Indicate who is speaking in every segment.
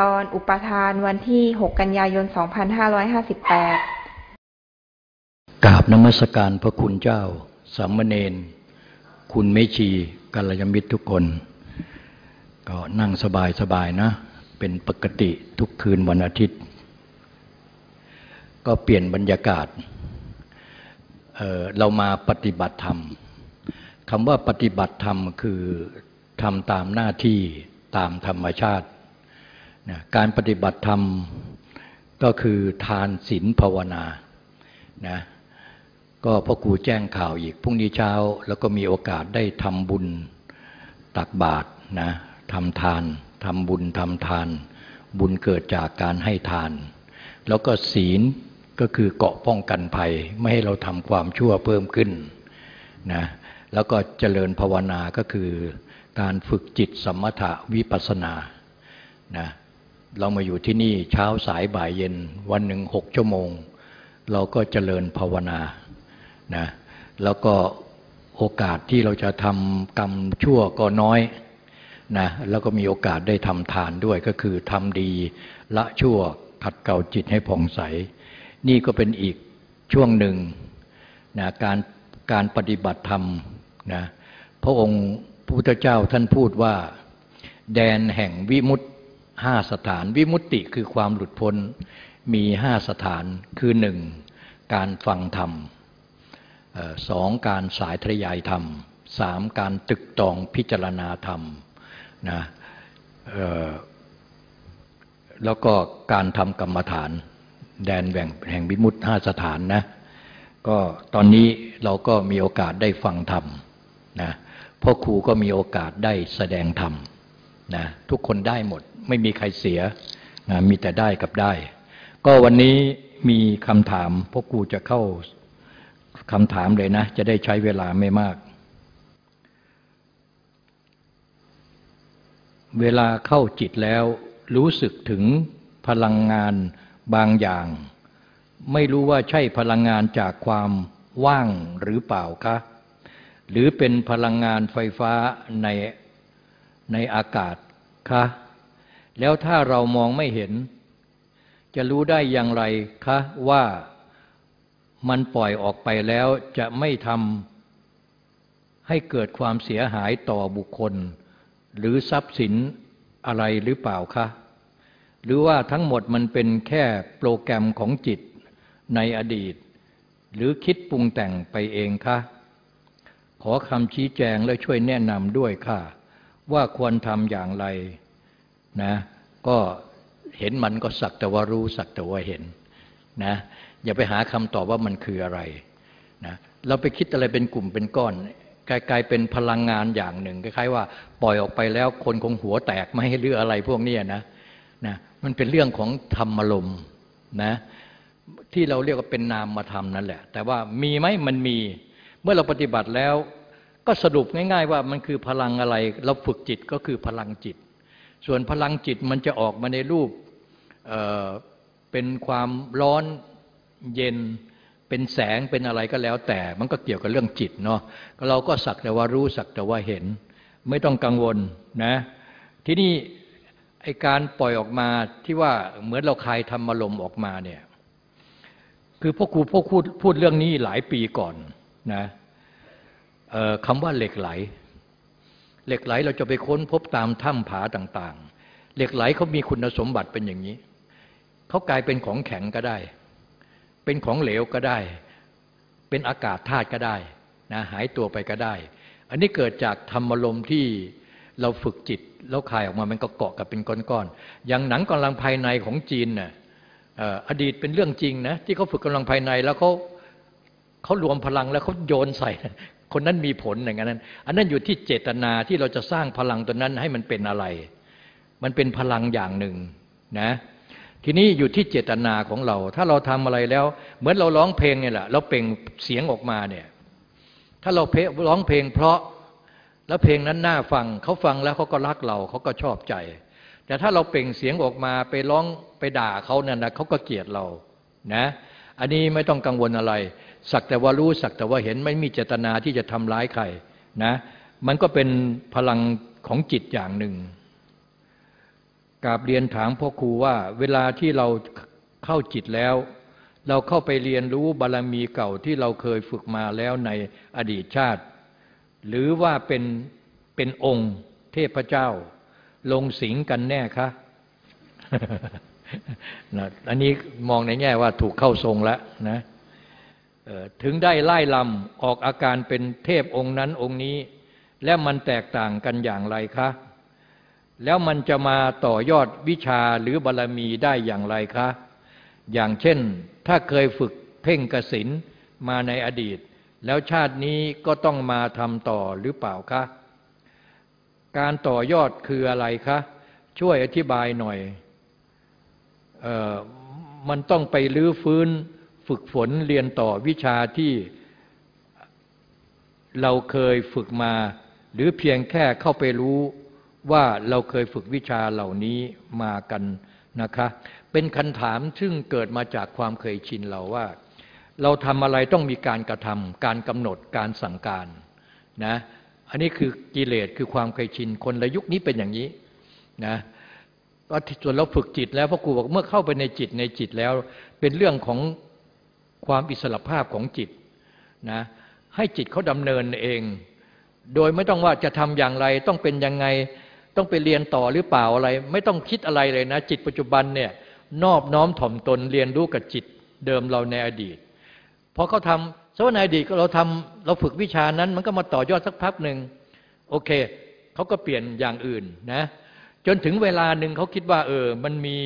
Speaker 1: ตอนอุปทานวันที่ 6 กันยายน 2558
Speaker 2: กราบนมัสการพระคุณเจ้า สามเณร คุณเมชีกัลยาณมิตรทุกคน ก็นั่งสบายสบายนะ เป็นปกติทุกคืนวันอาทิตย์ ก็เปลี่ยนบรรยากาศเเรามาปฏิบัติธรรมคำว่าปฏิบัติธรรมคือทำตามหน้าที่ตามธรรมชาติ นะการปฏิบัติธรรมก็คือทานศีลภาวนานะก็พ่อครูแจ้งข่าวอีกพรุ่งนี้เช้า แล้วก็มีโอกาสได้ทำบุญตักบาตรนะทำทานทำบุญทำทาน บุญเกิดจากการให้ทาน แล้วก็ศีลก็คือเกาะป้องกันภัย ไม่ให้เราทำความชั่วเพิ่มขึ้นนะแล้วก็เจริญภาวนาก็คือการฝึกจิตสมถะวิปัสนานะ เรามาอยู่ที่นี่เช้าสายบ่ายเย็น วันหนึ่งหกชั่วโมง เราก็เจริญภาวนานะแล้วก็โอกาสที่เราจะทำกรรมชั่วก็น้อยนะแล้วก็มีโอกาสได้ทำทานด้วยก็คือทำดีละชั่วขัดเกลาจิตให้ผ่องใส นี่ก็เป็นอีกช่วงหนึ่งนะการการปฏิบัติธรรมนะพระองค์พระพุทธเจ้าท่านพูดว่า แดนแห่งวิมุต ห้าสถาน วิมุตติคือความหลุดพ้นมีห้าสถานคือหนึ่งการฟังธรรมสองการสายทรยายธรรมสามการตึกตองพิจารณาธรรมนะแล้วก็การทำกรรมฐาน แดนแห่งแห่งวิมุตห้าสถานนะก็ตอนนี้เราก็มีโอกาสได้ฟังธรรมนะพ่อครูก็มีโอกาสได้แสดงธรรมนะทุกคนได้หมด ไม่มีใครเสียมีแต่ได้กับได้ ก็วันนี้มีคำถามพ่อครูจะเข้าคำถามเลยนะ จะได้ใช้เวลาไม่มาก เวลาเข้าจิตแล้วรู้สึกถึงพลังงานบางอย่าง ไม่รู้ว่าใช่พลังงานจากความว่างหรือเปล่าคะหรือเป็นพลังงานไฟฟ้าในในอากาศคะ แล้วถ้าเรามองไม่เห็น จะรู้ได้อย่างไรคะว่ามันปล่อยออกไปแล้วจะไม่ทำให้เกิดความเสียหายต่อบุคคล หรือทรัพย์สินอะไรหรือเปล่าคะ หรือว่าทั้งหมดมันเป็นแค่โปรแกรมของจิตในอดีต หรือคิดปรุงแต่งไปเองคะ ขอคำชี้แจงและช่วยแนะนำด้วยค่ะ ว่าควรทำอย่างไร นะก็เห็นมันก็สักแต่ว่ารู้สักแต่ว่าเห็นนะอย่าไปหาคำตอบว่ามันคืออะไรนะเราไปคิดอะไรเป็นกลุ่มเป็นก้อนกลายเป็นพลังงานอย่างหนึ่งคล้ายๆว่าปล่อยออกไปแล้วคนคงหัวแตกไม่ให้เลืออะไรพวกนี้นะนะมันเป็นเรื่องของธรรมลมนะที่เราเรียกว่าเป็นนามมาทำนั่นแหละ แต่ว่ามีไหมมันมี เมื่อเราปฏิบัติแล้ว ก็สรุปง่าย ๆ ว่ามันคือพลังอะไร เราฝึกจิตก็คือพลังจิต ส่วนพลังจิตมันจะออกมาในรูปเเป็นความร้อนเย็นเป็นแสงเป็นอะไรก็แล้ว แต่มันก็เกี่ยวกับเรื่องจิตเนาะเราก็สักแต่ว่ารู้สักแต่ว่าเห็น ไม่ต้องกังวลนะที่นี่ไอการปล่อยออกมาที่ว่าเหมือนเราคลายธรรมลมออกมาเนี่ยคือพ่อครูพ่อพูดพูดเรื่องนี้หลายปีก่อนนะคำว่าเหล็กไหล เหล็กไหลเราจะไปค้นพบตามถ้ำผาต่างๆ เหล็กไหลเขามีคุณสมบัติเป็นอย่างนี้ เขากลายเป็นของแข็งก็ได้ เป็นของเหลวก็ได้ เป็นอากาศธาตุก็ได้นะหายตัวไปก็ได้ อันนี้เกิดจากธรรมลมที่เราฝึกจิตแล้วคายออกมามันก็เกาะกับเป็นก้อนๆ อย่างหนังกำลังภายในของจีนน่ะอดีตเป็นเรื่องจริงนะที่เขาฝึกกำลังภายในแล้วเขาเขารวมพลังแล้วเขาโยนใส่ คนนั้นมีผลอย่างนั้น อันนั้นอยู่ที่เจตนาที่เราจะสร้างพลังตัวนั้นให้มันเป็นอะไร มันเป็นพลังอย่างหนึ่งนะทีนี้อยู่ที่เจตนาของเรา ถ้าเราทำอะไรแล้ว เหมือนเราร้องเพลงเนี่ยแหละเราเปล่งเสียงออกมาเนี่ย ถ้าเราเพร้องเพลง เพราะแล้วเพลงนั้นน่าฟังเขาฟังแล้วเขาก็รักเราเขาก็ชอบใจ แต่ถ้าเราเปล่งเสียงออกมาไปร้องไปด่าเขาเนี่ยนะเขาก็เกลียดเรานะ อันนี้ไม่ต้องกังวลอะไร สักแต่ว่ารู้สักแต่ว่าเห็นไม่มีเจตนาที่จะทำร้ายใครนะมันก็เป็นพลังของจิตอย่างหนึ่งกราบเรียนถามพ่อครูว่า เวลาที่เราเข้าจิตแล้ว เราเข้าไปเรียนรู้บารรมีเก่าที่เราเคยฝึกมาแล้วในอดีตชาติ หรือว่าเป็นเป็นองค์เทพเจ้า ลงสิงกันแน่คะนะอันนี้มองในแง่ว่าถูกเข้าทรงแล้วนะ ถึงได้ไล่ลำออกอาการเป็นเทพองค์นั้นองค์นี้ แล้วมันแตกต่างกันอย่างไรคะ แล้วมันจะมาต่อยอดวิชาหรือบารรมีได้อย่างไรคะ อย่างเช่น ถ้าเคยฝึกเพ่งกสินมาในอดีต แล้วชาตินี้ก็ต้องมาทำต่อหรือเปล่าคะ การต่อยอดคืออะไรคะ ช่วยอธิบายหน่อยออมันต้องไปลื้อฟื้น ฝึกฝนเรียนต่อวิชาที่เราเคยฝึกมา หรือเพียงแค่เข้าไปรู้ว่าเราเคยฝึกวิชาเหล่านี้มากันนะคะ เป็นคันถามซึ่งเกิดมาจากความเคยชินเราว่า เราทำอะไรต้องมีการกระทำการกำหนดการสั่งการนะอันนี้คือกิเลสคือความเคยชินคนละยุคนี้เป็นอย่างนี้นะว่าส่วนเราฝึกจิตแล้วพระครูบอกเมื่อเข้าไปในจิตในจิตแล้ว เป็นเรื่องของ ความอิสระภาพของจิตนะให้จิตเขาดำเนินเอง โดยไม่ต้องว่าจะทำอย่างไรต้องเป็นยังไงต้องไปเรียนต่อหรือเปล่าอะไร ไม่ต้องคิดอะไรเลยนะ จิตปัจจุบันเนี่ยนอบน้อมถ่อมตนเรียนรู้กับจิตเดิมเราในอดีตพอเขาทำสมมติในอดีตเราทำเราฝึกวิชานั้น มันก็มาต่อยอดสักพักหนึ่งโอเคเขาก็เปลี่ยนอย่างอื่นนะจนถึงเวลาหนึ่งเขาคิดว่า เออ มันมี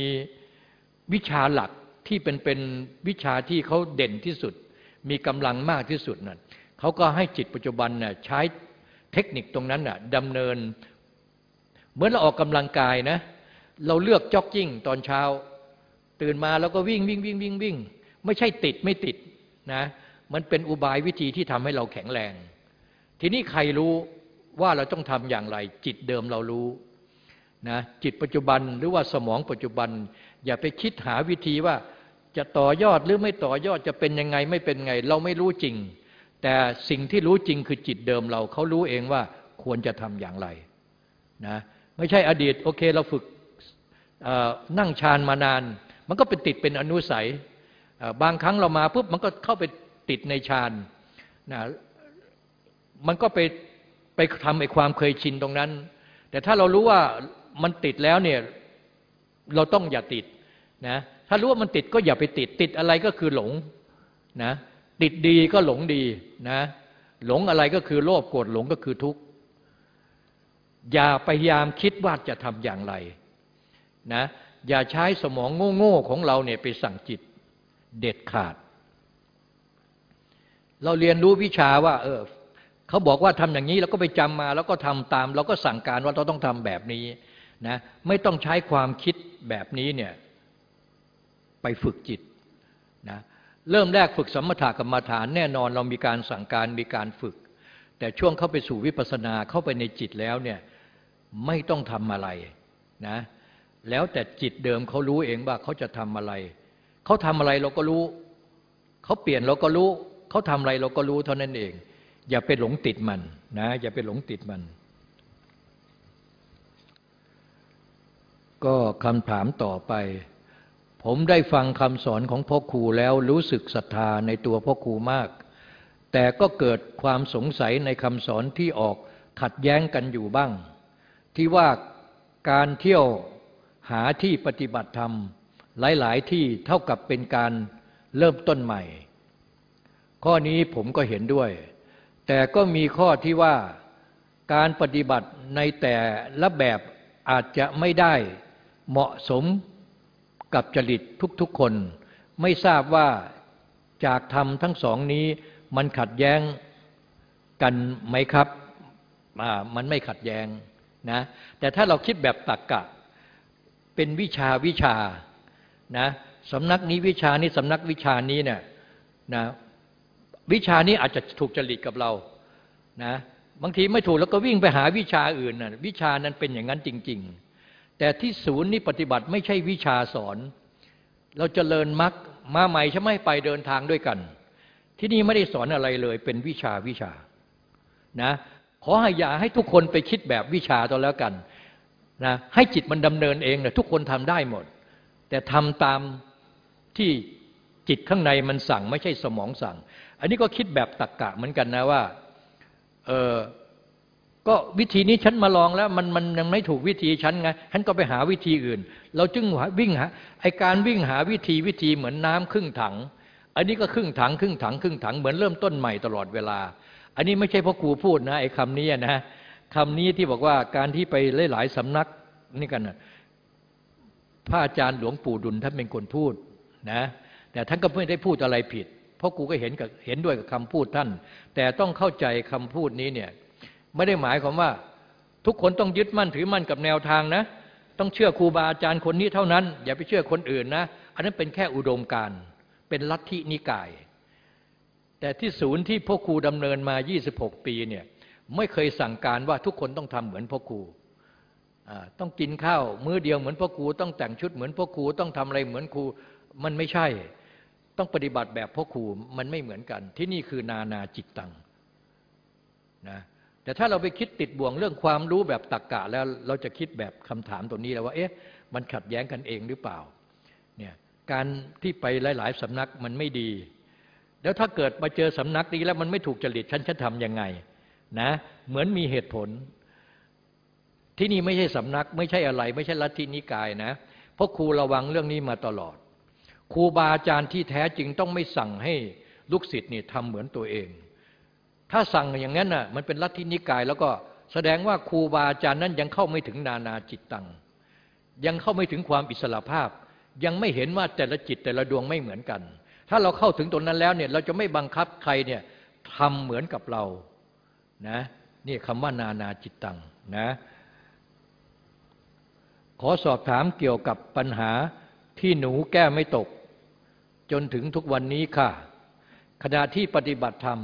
Speaker 2: วิชาหลัก ที่เป็นเป็นวิชาที่เขาเด่นที่สุด มีกำลังมากที่สุดนั่นเขาก็ให้จิตปัจจุบันน่ะใช้เทคนิคตรงนั้นน่ะดำเนิน เหมือนเราออกกำลังกายนะ เราเลือกจ็อกกิ้งตอนเช้า ตื่นมาแล้วก็วิ่งวิ่งวิ่งวิ่งวิ่งไม่ใช่ติดไม่ติดนะมันเป็นอุบายวิธีที่ทำให้เราแข็งแรง ทีนี้ใครรู้ว่าเราต้องทำอย่างไร จิตเดิมเรารู้นะจิตปัจจุบันหรือว่าสมองปัจจุบัน อย่าไปคิดหาวิธีว่า จะต่อยอดหรือไม่ต่อยอดจะเป็นยังไงไม่เป็นไง เราไม่รู้จริง แต่สิ่งที่รู้จริงคือจิตเดิมเราเขารู้เองว่าควรจะทำอย่างไรนะไม่ใช่อดีต โอเค เราฝึกนั่งฌานมานาน มันก็เป็นติดเป็นอนุสัย บางครั้งเรามาปุ๊บมันก็เข้าไปติดในฌานนะมันก็ไปไปทำไอ้ความเคยชินตรงนั้น แต่ถ้าเรารู้ว่ามันติดแล้วเนี่ยเราต้องอย่าติดนะารู้ว่ามันติดก็อย่าไปติด ติดอะไรก็คือหลงนะ ติดดีก็หลงดีนะ หลงอะไรก็คือโลภโกรธหลงก็คือทุกข์อย่าพยายามคิดว่าจะทำอย่างไรนะ อย่าใช้สมองโง่ๆของเราเนี่ยไปสั่งจิตเด็ดขาด เราเรียนรู้วิชาว่า เออเขาบอกว่าทำอย่างนี้แล้วก็ไปจำมา แล้วก็ทำตาม เราก็สั่งการว่าเราต้องทำแบบนี้นะ ไม่ต้องใช้ความคิดแบบนี้เนี่ย ไปฝึกจิตนะเริ่มแรกฝึกสมถะกรรมฐานแน่นอนเรามีการสั่งการมีการฝึก แต่ช่วงเข้าไปสู่วิปัสสนาเข้าไปในจิตแล้วเนี่ยไม่ต้องทำอะไรนะแล้วแต่จิตเดิมเขารู้เองว่าเขาจะทำอะไร เขาทำอะไรเราก็รู้ เขาเปลี่ยนเราก็รู้ เขาทำอะไรเราก็รู้เท่านั้นเอง อย่าไปหลงติดมันนะอย่าไปหลงติดมัน ก็คำถามต่อไป ผมได้ฟังคำสอนของพ่อครูแล้วรู้สึกศรัทธาในตัวพ่อครูมาก แต่ก็เกิดความสงสัยในคำสอนที่ออกขัดแย้งกันอยู่บ้าง ที่ว่าการเที่ยวหาที่ปฏิบัติธรรม หลายๆ ที่เท่ากับเป็นการเริ่มต้นใหม่ ข้อนี้ผมก็เห็นด้วย แต่ก็มีข้อที่ว่าการปฏิบัติในแต่ละแบบอาจจะไม่ได้เหมาะสม กับจริตทุกๆคน ไม่ทราบว่าจากธรรมทั้งสองนี้มันขัดแย้งกันไหมครับ มันไม่ขัดแย้งนะ แต่ถ้าเราคิดแบบตักกะ เป็นวิชาวิชานะสำนักนี้วิชานี้สำนักวิชานี้เนี่ยนะวิชานี้อาจจะถูกจริตกับเรานะบางทีไม่ถูกแล้วก็วิ่งไปหาวิชาอื่นนะวิชานั้นเป็นอย่างนั้นจริง ๆ แต่ที่ศูนย์นี่ปฏิบัติไม่ใช่วิชาสอน เราจเจริญมรรคมาใหม่ใช่ไหมไปเดินทางด้วยกัน ที่นี่ไม่ได้สอนอะไรเลยเป็นวิชาวิชานะขอให้อย่าให้ทุกคนไปคิดแบบวิชาต่อแล้วกันนะให้จิตมันดำเนินเองเนี่ยทุกคนทำได้หมด แต่ทำตามที่จิตข้างในมันสั่ง ไม่ใช่สมองสั่ง อันนี้ก็คิดแบบตักกะเหมือนกันนะว่าเออ ก็วิธีนี้ฉันมาลองแล้วมันมันยังไม่ถูกวิธีฉันไงฉันก็ไปหาวิธีอื่น เราจึงวิ่งหาไอการวิ่งหาวิธีวิธีเหมือนน้ำครึ่งถัง อันนี้ก็ครึ่งถังครึ่งถังครึ่งถังเหมือนเริ่มต้นใหม่ตลอดเวลา อันนี้ไม่ใช่พ่อครูพูดนะไอคำนี้นะคำนี้ที่บอกว่าการที่ไปหลายๆสำนักนี่กันนะพระอาจารย์หลวงปู่ดุลท่านเป็นคนพูดนะแต่ท่านก็ไม่ได้พูดอะไรผิด เพราะกูก็เห็นกับเห็นด้วยกับคำพูดท่าน แต่ต้องเข้าใจคำพูดนี้เนี่ย ไม่ได้หมายความว่า ทุกคนต้องยึดมั่นถือมั่นกับแนวทางนะ ต้องเชื่อครูบาอาจารย์คนนี้เท่านั้น อย่าไปเชื่อคนอื่นนะ อันนั้นเป็นแค่อุดมการเป็นลัทธินิกาย แต่ที่ศูนย์ที่พ่อครูดำเนินมา 26 ปีเนี่ยไม่เคยสั่งการว่าทุกคนต้องทำเหมือนพ่อครูต้องกินข้าวมื้อเดียวเหมือนพ่อครูต้องแต่งชุดเหมือนพ่อครูต้องทำอะไรเหมือนครูมันไม่ใช่ ต้องปฏิบัติแบบพ่อครูมันไม่เหมือนกัน ที่นี่คือนานาจิตตังนะ แต่ถ้าเราไปคิดติดบ่วงเรื่องความรู้แบบตักกะแล้วเราจะคิดแบบคำถามตัวนี้แล้วว่า เอ๊ะ มันขัดแย้งกันเองหรือเปล่า เนี่ยการที่ไปหลาย ๆสำนักมันไม่ดี แล้วถ้าเกิดมาเจอสำนักนี้แล้วมันไม่ถูกจริตฉันจะทำยังไงนะ เหมือนมีเหตุผล ที่นี่ไม่ใช่สำนัก ไม่ใช่อะไร ไม่ใช่ลัทธินิกายนะ เพราะครูระวังเรื่องนี้มาตลอด ครูบาอาจารย์ที่แท้จริงต้องไม่สั่งให้ลูกศิษย์นี่ทำเหมือนตัวเอง ถ้าสั่งอย่างนั้นน่ะมันเป็นลัทธินิกาย แล้วก็แสดงว่าครูบาอาจารย์นั้นยังเข้าไม่ถึงนานาจิตตัง ยังเข้าไม่ถึงความอิสระภาพ ยังไม่เห็นว่าแต่ละจิตแต่ละดวงไม่เหมือนกัน ถ้าเราเข้าถึงตรงนั้นแล้วเนี่ยเราจะไม่บังคับใครเนี่ยทำเหมือนกับเรานะนี่คำว่านานาจิตตังนะขอสอบถามเกี่ยวกับปัญหาที่หนูแก้ไม่ตก จนถึงทุกวันนี้ค่ะ ขณะที่ปฏิบัติธรรม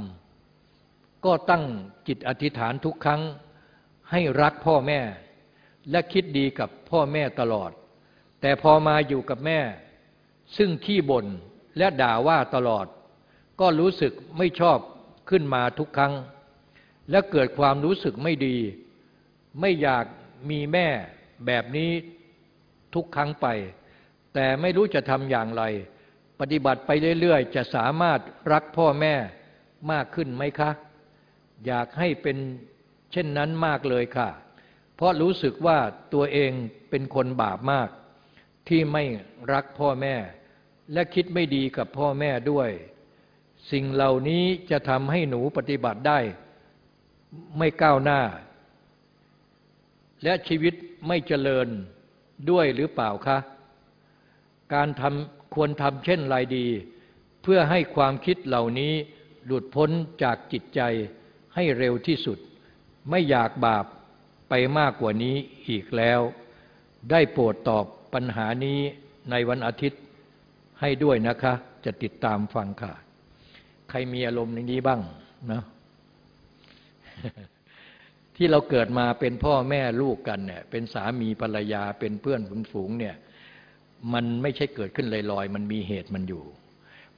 Speaker 2: ก็ตั้งจิตอธิษฐานทุกครั้งให้รักพ่อแม่ และคิดดีกับพ่อแม่ตลอด แต่พอมาอยู่กับแม่ ซึ่งขี้บ่นและด่าว่าตลอด ก็รู้สึกไม่ชอบขึ้นมาทุกครั้ง และเกิดความรู้สึกไม่ดี ไม่อยากมีแม่แบบนี้ทุกครั้งไป แต่ไม่รู้จะทำอย่างไร ปฏิบัติไปเรื่อยๆ จะสามารถรักพ่อแม่มากขึ้นไหมคะ อยากให้เป็นเช่นนั้นมากเลยค่ะ เพราะรู้สึกว่าตัวเองเป็นคนบาปมาก ที่ไม่รักพ่อแม่ และคิดไม่ดีกับพ่อแม่ด้วย สิ่งเหล่านี้จะทำให้หนูปฏิบัติได้ ไม่ก้าวหน้า และชีวิตไม่เจริญด้วยหรือเปล่าคะ การทำควรทำเช่นไรดี เพื่อให้ความคิดเหล่านี้หลุดพ้นจากจิตใจ ให้เร็วที่สุด ไม่อยากบาปไปมากกว่านี้อีกแล้ว ได้โปรดตอบปัญหานี้ในวันอาทิตย์ให้ด้วยนะคะ จะติดตามฟังค่ะ ใครมีอารมณ์อย่างนี้บ้างนะที่เราเกิดมาเป็นพ่อแม่ลูกกันเนี่ยเป็นสามีภรรยาเป็นเพื่อนฝูงเนี่ยมันไม่ใช่เกิดขึ้นลอยๆ มันมีเหตุมันอยู่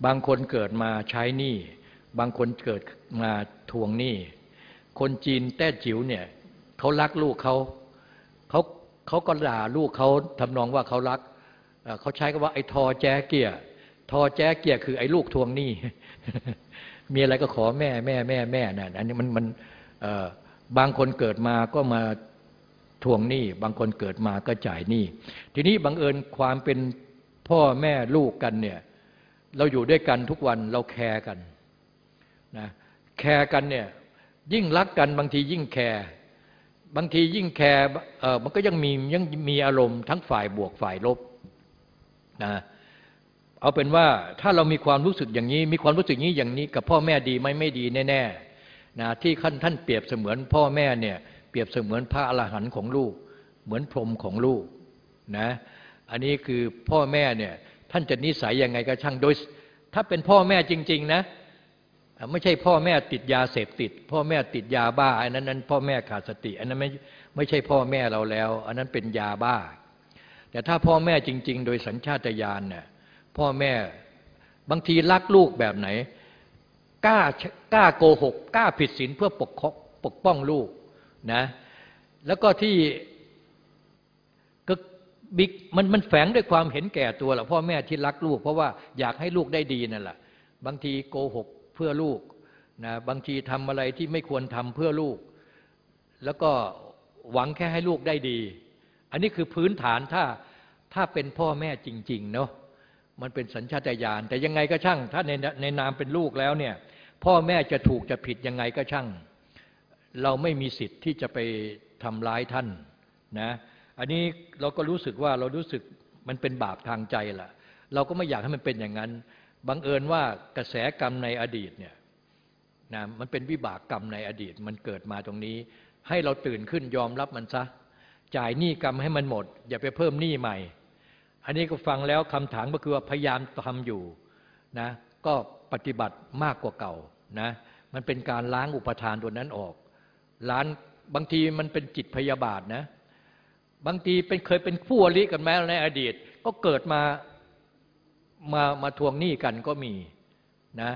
Speaker 2: บางคนเกิดมาใช้หนี้ บางคนเกิดมาทวงหนี้ คนจีนแต้จิ๋วเนี่ยเขารักลูกเขาเขาเขาก็ด่าลูกเขาทำนองว่าเขารักเขาใช้คำว่าไอ้ทอแจ๊เกียทอแจ๊เกียคือไอ้ลูกทวงหนี้ มีอะไรก็ขอแม่แม่แม่แม่น่ะอันนี้มันมันบางคนเกิดมาก็มาทวงหนี้ บางคนเกิดมาก็จ่ายหนี้ ทีนี้บังเอิญความเป็นพ่อแม่ลูกกันเนี่ย เราอยู่ด้วยกันทุกวันเราแคร์กัน นะแคร์กันเนี่ยยิ่งรักกันบางทียิ่งแคร์บางทียิ่งแคร์เออมันก็ยังมียังมีอารมณ์ทั้งฝ่ายบวกฝ่ายลบนะเอาเป็นว่าถ้าเรามีความรู้สึกอย่างนี้ มีความรู้สึกนี้อย่างนี้ กับพ่อแม่ดีไหมไม่ดีแน่ๆนะที่ขั้นท่านเปรียบเสมือนพ่อแม่เนี่ยเปรียบเสมือนพระอรหันต์ของลูก เหมือนพรหมของลูกนะอันนี้คือพ่อแม่เนี่ยท่านจะนิสัยยังไงก็ช่างโดย ถ้าเป็นพ่อแม่จริง ๆ นะ ไม่ใช่พ่อแม่ติดยาเสพติด พ่อแม่ติดยาบ้าอันนั้นนั้นพ่อแม่ขาดสติ อันนั้นไม่ไม่ใช่พ่อแม่เราแล้ว อันนั้นเป็นยาบ้า แต่ถ้าพ่อแม่จริง ๆ โดยสัญชาตญาณเนี่ยพ่อแม่บางทีรักลูกแบบไหนกล้ากล้าโกหกกล้าผิดศีลเพื่อปกปกป้องลูกนะแล้วก็ที่ก็บิ๊กมันมันแฝงด้วยความเห็นแก่ตัวแหละพ่อแม่ที่รักลูก เพราะว่าอยากให้ลูกได้ดีนั่นแหละบางทีโกหก เพื่อลูกนะบางทีทำอะไรที่ไม่ควรทำเพื่อลูก แล้วก็หวังแค่ให้ลูกได้ดี อันนี้คือพื้นฐานถ้าถ้าเป็นพ่อแม่จริงๆเนาะมันเป็นสัญชาตญาณแต่ยังไงก็ช่าง ถ้าในในนามเป็นลูกแล้วเนี่ย พ่อแม่จะถูกจะผิดยังไงก็ช่าง เราไม่มีสิทธิ์ที่จะไปทำร้ายท่านนะอันนี้เราก็รู้สึกว่าเรารู้สึกมันเป็นบาปทางใจล่ะ เราก็ไม่อยากให้มันเป็นอย่างนั้น บังเอิญว่ากระแสกรรมในอดีตเนี่ยนะมันเป็นวิบากกรรมในอดีต มันเกิดมาตรงนี้ ให้เราตื่นขึ้นยอมรับมันซะ จ่ายหนี้กรรมให้มันหมด อย่าไปเพิ่มหนี้ใหม่ อันนี้ก็ฟังแล้วคำถามก็คือว่าพยายามทำอยู่นะก็ปฏิบัติมากกว่าเก่านะมันเป็นการล้างอุปทานตัวนั้นออกล้านบางทีมันเป็นจิตพยาบาทนะ บางทีเป็นเคยเป็นผู้อริกันแม้ในอดีต ก็เกิดมา มามาทวงหนี้กันก็มีนะ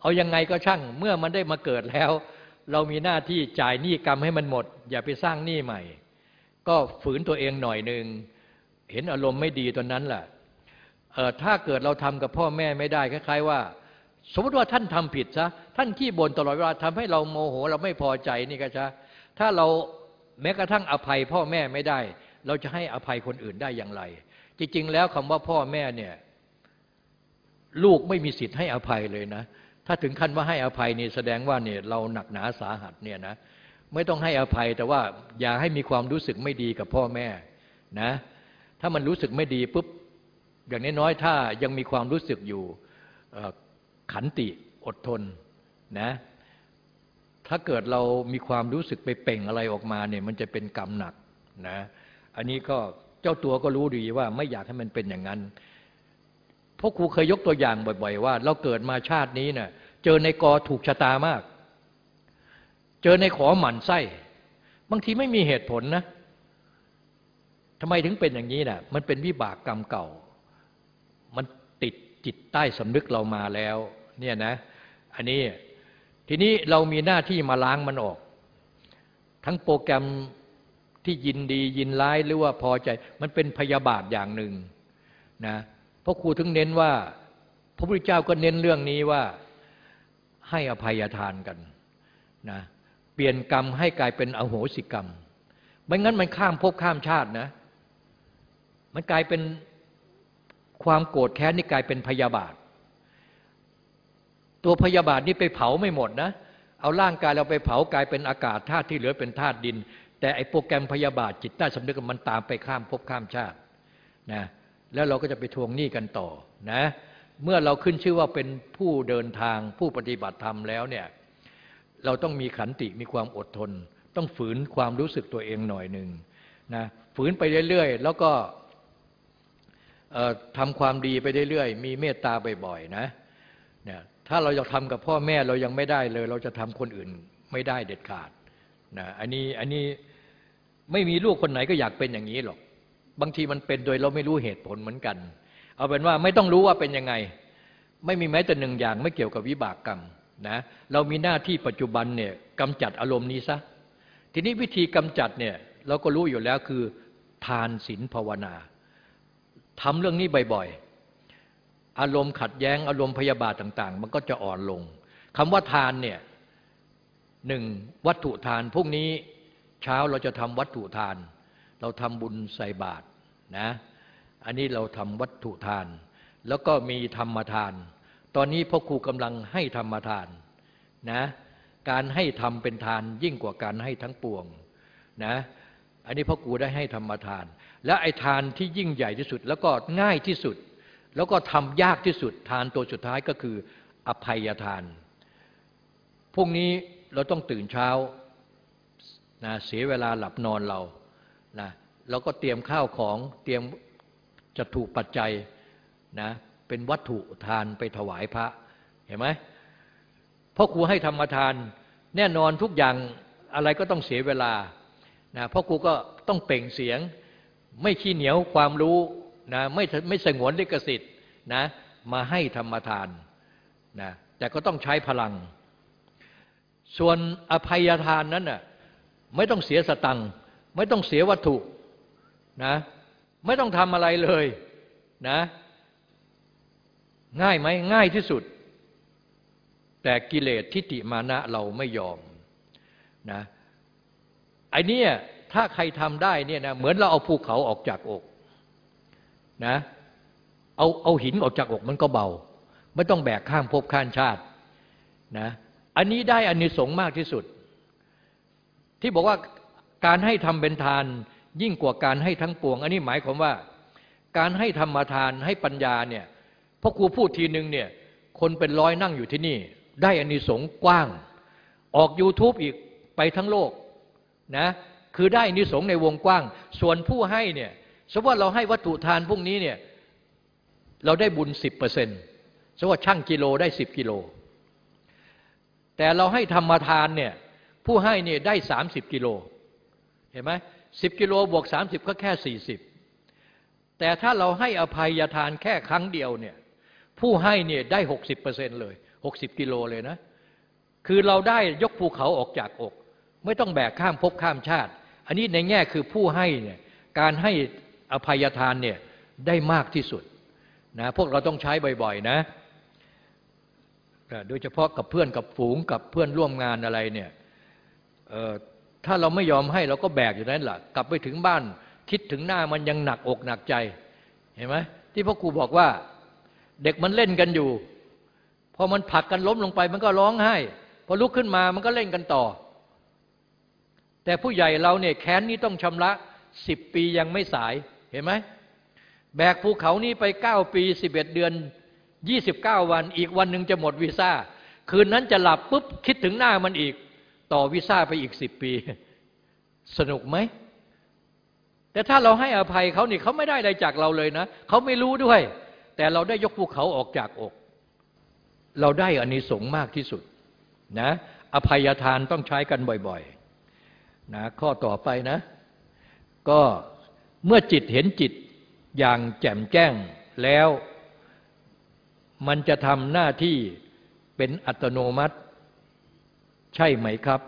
Speaker 2: เอายังไงก็ช่างเมื่อมันได้มาเกิดแล้ว เรามีหน้าที่จ่ายหนี้กรรมให้มันหมด อย่าไปสร้างหนี้ใหม่ ก็ฝืนตัวเองหน่อยหนึ่งเห็นอารมณ์ไม่ดีตอนนั้นแหละถ้าเกิดเราทำกับพ่อแม่ไม่ได้คล้ายๆว่า สมมติว่าท่านทำผิดซะท่านขี้บ่นตลอดเวลาทำให้เราโมโหเราไม่พอใจนี่ก็จะถ้าเราแม้กระทั่งอภัยพ่อแม่ไม่ได้ เราจะให้อภัยคนอื่นได้อย่างไร จริง ๆ แล้วคำว่าพ่อแม่เนี่ย ลูกไม่มีสิทธิ์ให้อภัยเลยนะ ถ้าถึงขั้นว่าให้อภัยนี่แสดงว่าเนี่ยเราหนักหนาสาหัสเนี่ยนะไม่ต้องให้อภัยแต่ว่าอย่าให้มีความรู้สึกไม่ดีกับพ่อแม่นะถ้ามันรู้สึกไม่ดีปุ๊บอย่างน้อยๆถ้ายังมีความรู้สึกอยู่ขันติอดทนนะถ้าเกิดเรามีความรู้สึกไปเป่งอะไรออกมาเนี่ยมันจะเป็นกรรมหนักนะอันนี้ก็เจ้าตัวก็รู้ดีว่าไม่อยากให้มันเป็นอย่างนั้น พราะครูเคยยกตัวอย่างบ่อย ๆ ว่า เราเกิดมาชาตินี้เนะ่ยเจอในกอถูกชะตามาก เจอในขอหมันไส้ บางทีไม่มีเหตุผลนะทำไมถึงเป็นอย่างนี้นะ่ะ มันเป็นวิบากกรรมเก่า มันติดจิตใต้สำนึกเรามาแล้ว เนี่ยนะ อันนี้ทีนี้เรามีหน้าที่มาล้างมันออก ทั้งโปรแกรมที่ยินดียินร้ายหรือว่าพอใจ มันเป็นพยาบาทอย่างหนึ่งนะ ราะครูถึงเน้นว่า พระพุทธเจ้าก็เน้นเรื่องนี้ว่าให้อภัยทานกันนะเปลี่ยนกรรมให้กลายเป็นอโหสิกรรม ไม่งั้นมันข้ามภพข้ามชาตินะ มันกลายเป็นความโกรธแค้นนี่กลายเป็นพยาบาท ตัวพยาบาทนี่ไปเผาไม่หมดนะ เอาร่างกายเราไปเผากลายเป็นอากาศธาตุที่เหลือเป็นธาตุดิน แต่ไอ้โปรแกรมพยาบาทจิตใต้สำนึกมันตามไปข้ามภพข้ามชาตินะ แล้วเราก็จะไปทวงหนี้กันต่อนะเมื่อเราขึ้นชื่อว่าเป็นผู้เดินทางผู้ปฏิบัติธรรมแล้วเนี่ยเราต้องมีขันติมีความอดทน ต้องฝืนความรู้สึกตัวเองหน่อยหนึ่งนะฝืนไปเรื่อยๆ แล้วก็ทำความดีไปเรื่อยๆ มีเมตตาบ่อยๆนะเนี่ยถ้าเราอยากทำกับพ่อแม่เรายังไม่ได้เลย เราจะทำคนอื่นไม่ได้เด็ดขาดนะอันนี้อันนี้ไม่มีลูกคนไหนก็อยากเป็นอย่างนี้หรอก บางทีมันเป็นโดยเราไม่รู้เหตุผลเหมือนกัน เอาเป็นว่าไม่ต้องรู้ว่าเป็นยังไง ไม่มีแม้แต่หนึ่งอย่างไม่เกี่ยวกับวิบากกรรมนะเรามีหน้าที่ปัจจุบันเนี่ยกำจัดอารมณ์นี้ซะ ทีนี้วิธีกำจัดเนี่ยเราก็รู้อยู่แล้วคือทานศีลภาวนาทำเรื่องนี้บ่อยๆ อารมณ์ขัดแย้งอารมณ์พยาบาทต่าง ๆ มันก็จะอ่อนลงคำว่าทานเนี่ยหนึ่งวัตถุทานพวกนี้เช้าเราจะทำวัตถุทาน เราทำบุญใส่บาตร นะ อันนี้เราทำวัตถุทาน แล้วก็มีธรรมทาน ตอนนี้พ่อครูกำลังให้ธรรมทานนะการให้ทำเป็นทานยิ่งกว่าการให้ทั้งปวงนะอันนี้พ่อครูได้ให้ธรรมทาน และไอ้ทานที่ยิ่งใหญ่ที่สุด แล้วก็ง่ายที่สุด แล้วก็ทำยากที่สุด ทานตัวสุดท้ายก็คือ อภัยทานพวกนี้เราต้องตื่นเช้านะเสียเวลาหลับนอนเรานะ เราก็เตรียมข้าวของเตรียมจะถูกปัจจัยนะเป็นวัตถุทานไปถวายพระเห็นไหมพ่อครูให้ธรรมทาน แน่นอนทุกอย่างอะไรก็ต้องเสียเวลานะพ่อครูก็ต้องเป่งเสียง ไม่ขี้เหนียวความรู้นะไม่ไม่สงวนลิขสิทธิ์นะมาให้ธรรมทานนะแต่ก็ต้องใช้พลัง ส่วนอภัยทานนั้นน่ะไม่ต้องเสียสตังค์ไม่ต้องเสียวัตถุ นะไม่ต้องทำอะไรเลยนะง่ายไหมง่ายที่สุด แต่กิเลสทิฏฐิมานะเราไม่ยอมนะไอ้นี่ถ้าใครทำได้เนี่ยนะเหมือนเราเอาภูเขาออกจากอกนะเอาเอาหินออกจากอกมันก็เบา ไม่ต้องแบกข้ามภพข้ามชาตินะอันนี้ได้อันนี้สงมากที่สุด ที่บอกว่าการให้ทำเป็นทาน ยิ่งกว่าการให้ทั้งปวง อันนี้หมายความว่า การให้ธรรมทานให้ปัญญาเนี่ยพราะครูพูดทีหนึ่งเนี่ยคนเป็นร้อยนั่งอยู่ที่นี่ ได้อันนี้สงกว้าง ออก YouTube อีกไปทั้งโลกนะคือได้อานิสงส์ในวงกว้าง ส่วนผู้ให้เนี่ยสมมติว่าเราให้วัตถุทานพวกนี้เนี่ยเราได้บุญสิบเปอร์เซ็นต์สมมติว่าช่างกิโลได้สิบกิโล แต่เราให้ธรรมทานเนี่ยผู้ให้เนี่ยได้สามสิบกิโลเห็นไหม สิบกิโลบวกสามสิบก็แค่สี่สิบแต่ถ้าเราให้อภัยทานแค่ครั้งเดียวเนี่ยผู้ให้เนี่ยได้หกสิบเปอร์เซ็นเลยหกสิบกิโลเลยนะ คือเราได้ยกภูเขาออกจากอก ไม่ต้องแบกข้ามภพข้ามชาติ อันนี้ในแง่คือผู้ให้เนี่ยการให้อภัยทานเนี่ยได้มากที่สุดนะพวกเราต้องใช้บ่อยๆนะโดยเฉพาะกับเพื่อนกับฝูงกับเพื่อนร่วมงานอะไรเนี่ย ถ้าเราไม่ยอมให้เราก็แบกอยู่นั้นแหละกลับไปถึงบ้านคิดถึงหน้ามันยังหนักอกหนักใจ เห็นไหมที่พ่อครูบอกว่า เด็กมันเล่นกันอยู่ พอมันผลักกันล้มลงไปมันก็ร้องไห้ พอลุกขึ้นมามันก็เล่นกันต่อ แต่ผู้ใหญ่เราเนี่ยแค้นนี้ต้องชำระสิบปียังไม่สายเห็นไหมแบกภูเขานี้ไปเก้าปีสิบเอ็ดเดือนยี่สิบเก้าวัน อีกวันหนึ่งจะหมดวีซ่า คืนนั้นจะหลับปุ๊บคิดถึงหน้ามันอีก ต่อวีซ่าไปอีกสิบปี สนุกไหม แต่ถ้าเราให้อภัยเขานี่เขาไม่ได้อะไรจากเราเลยนะเขาไม่รู้ด้วย แต่เราได้ยกภูเขาออกจากอก เราได้อานิสงส์มากที่สุดนะอภัยทานต้องใช้กันบ่อยๆนะข้อต่อไปนะ ก็เมื่อจิตเห็นจิตอย่างแจ่มแจ้งแล้วมันจะทำหน้าที่เป็นอัตโนมัติ ใช่ไหมครับ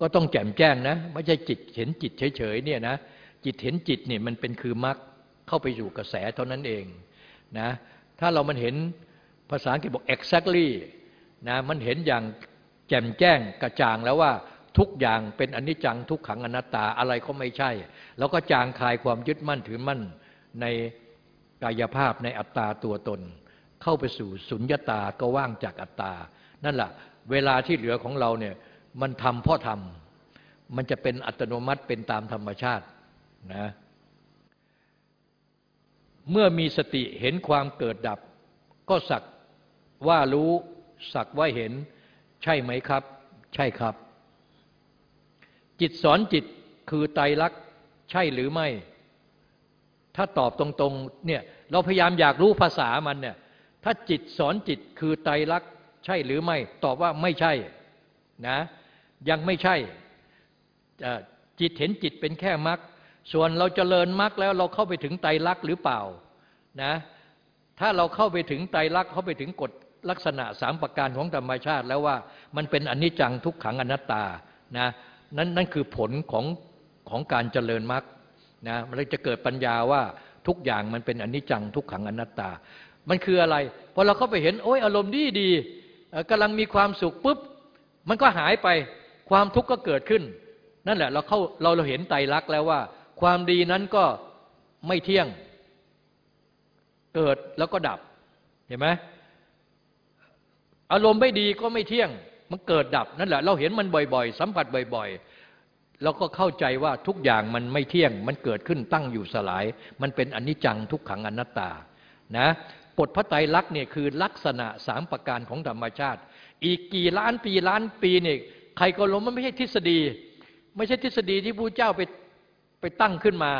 Speaker 2: ก็ต้องแจ่มแจ้งนะ ไม่ใช่จิตเห็นจิตเฉยๆเนี่ยนะจิตเห็นจิตเนี่ยมันเป็นคือมรรคเข้าไปอยู่กระแสเท่านั้นเองนะถ้าเรามันเห็นภาษาอังกฤษบอก exactly นะมันเห็นอย่างแจ่มแจ้งกระจ่างแล้วว่าทุกอย่างเป็นอนิจจังทุกขังอนัตตาอะไรก็ไม่ใช่ แล้วก็จางคลายความยึดมั่นถือมั่นในกายภาพในอัตตาตัวตน เข้าไปสู่สุญญตาก็ว่างจากอัตตา นั่นแหละ เวลาที่เหลือของเราเนี่ยมันทำเพราะทำมันจะเป็นอัตโนมัติเป็นตามธรรมชาตินะเมื่อมีสติเห็นความเกิดดับ ก็สักว่ารู้สักว่าเห็น ใช่ไหมครับ ใช่ครับ จิตสอนจิตคือไตรลักษณ์ใช่หรือไม่ ถ้าตอบตรงๆเนี่ยเราพยายามอยากรู้ภาษามันเนี่ยถ้าจิตสอนจิตคือไตรลักษณ์ ใช่หรือไม่ ตอบว่าไม่ใช่นะยังไม่ใช่จิตเห็นจิตเป็นแค่มรรคส่วนเราจเจริญมรรคแล้วเราเข้าไปถึงไตรลักษณ์หรือเปล่านะถ้าเราเข้าไปถึงไตรลักษณ์เข้าไปถึงกฎลักษณะสามประการของธรรมชาติแล้วว่ามันเป็นอนิจจังทุกขังอนัตตานะนั่นนั่นคือผลของของการเจริญมรรคนะมันจะเกิดปัญญาว่าทุกอย่างมันเป็นอนิจจังทุกขังอนัตตา มันคืออะไรพอเราเข้าไปเห็นโอ้ยอารมณ์ดีดี กำลังมีความสุขปุ๊บ มันก็หายไปความทุกข์ก็เกิดขึ้น นั่นแหละเราเข้าเราเราเห็นไตรลักษณ์แล้วว่า ความดีนั้นก็ไม่เที่ยง เกิดแล้วก็ดับเห็นไหมอารมณ์ไม่ดีก็ไม่เที่ยง มันเกิดดับนั่นแหละ เราเห็นมันบ่อยๆ สัมผัสบ่อยๆเราก็เข้าใจว่าทุกอย่างมันไม่เที่ยง มันเกิดขึ้นตั้งอยู่สลาย มันเป็นอนิจจังทุกขังอนัตตานะ ปฎพระไตรลักษณ์เนี่ยคือลักษณะสามประการของธรรมชาติ อีกกี่ล้านปีล้านปีเนี่ยใครก็ล้มมันไม่ใช่ทฤษฎี ไม่ใช่ทฤษฎีที่ผู้เจ้าไปไปตั้งขึ้นมา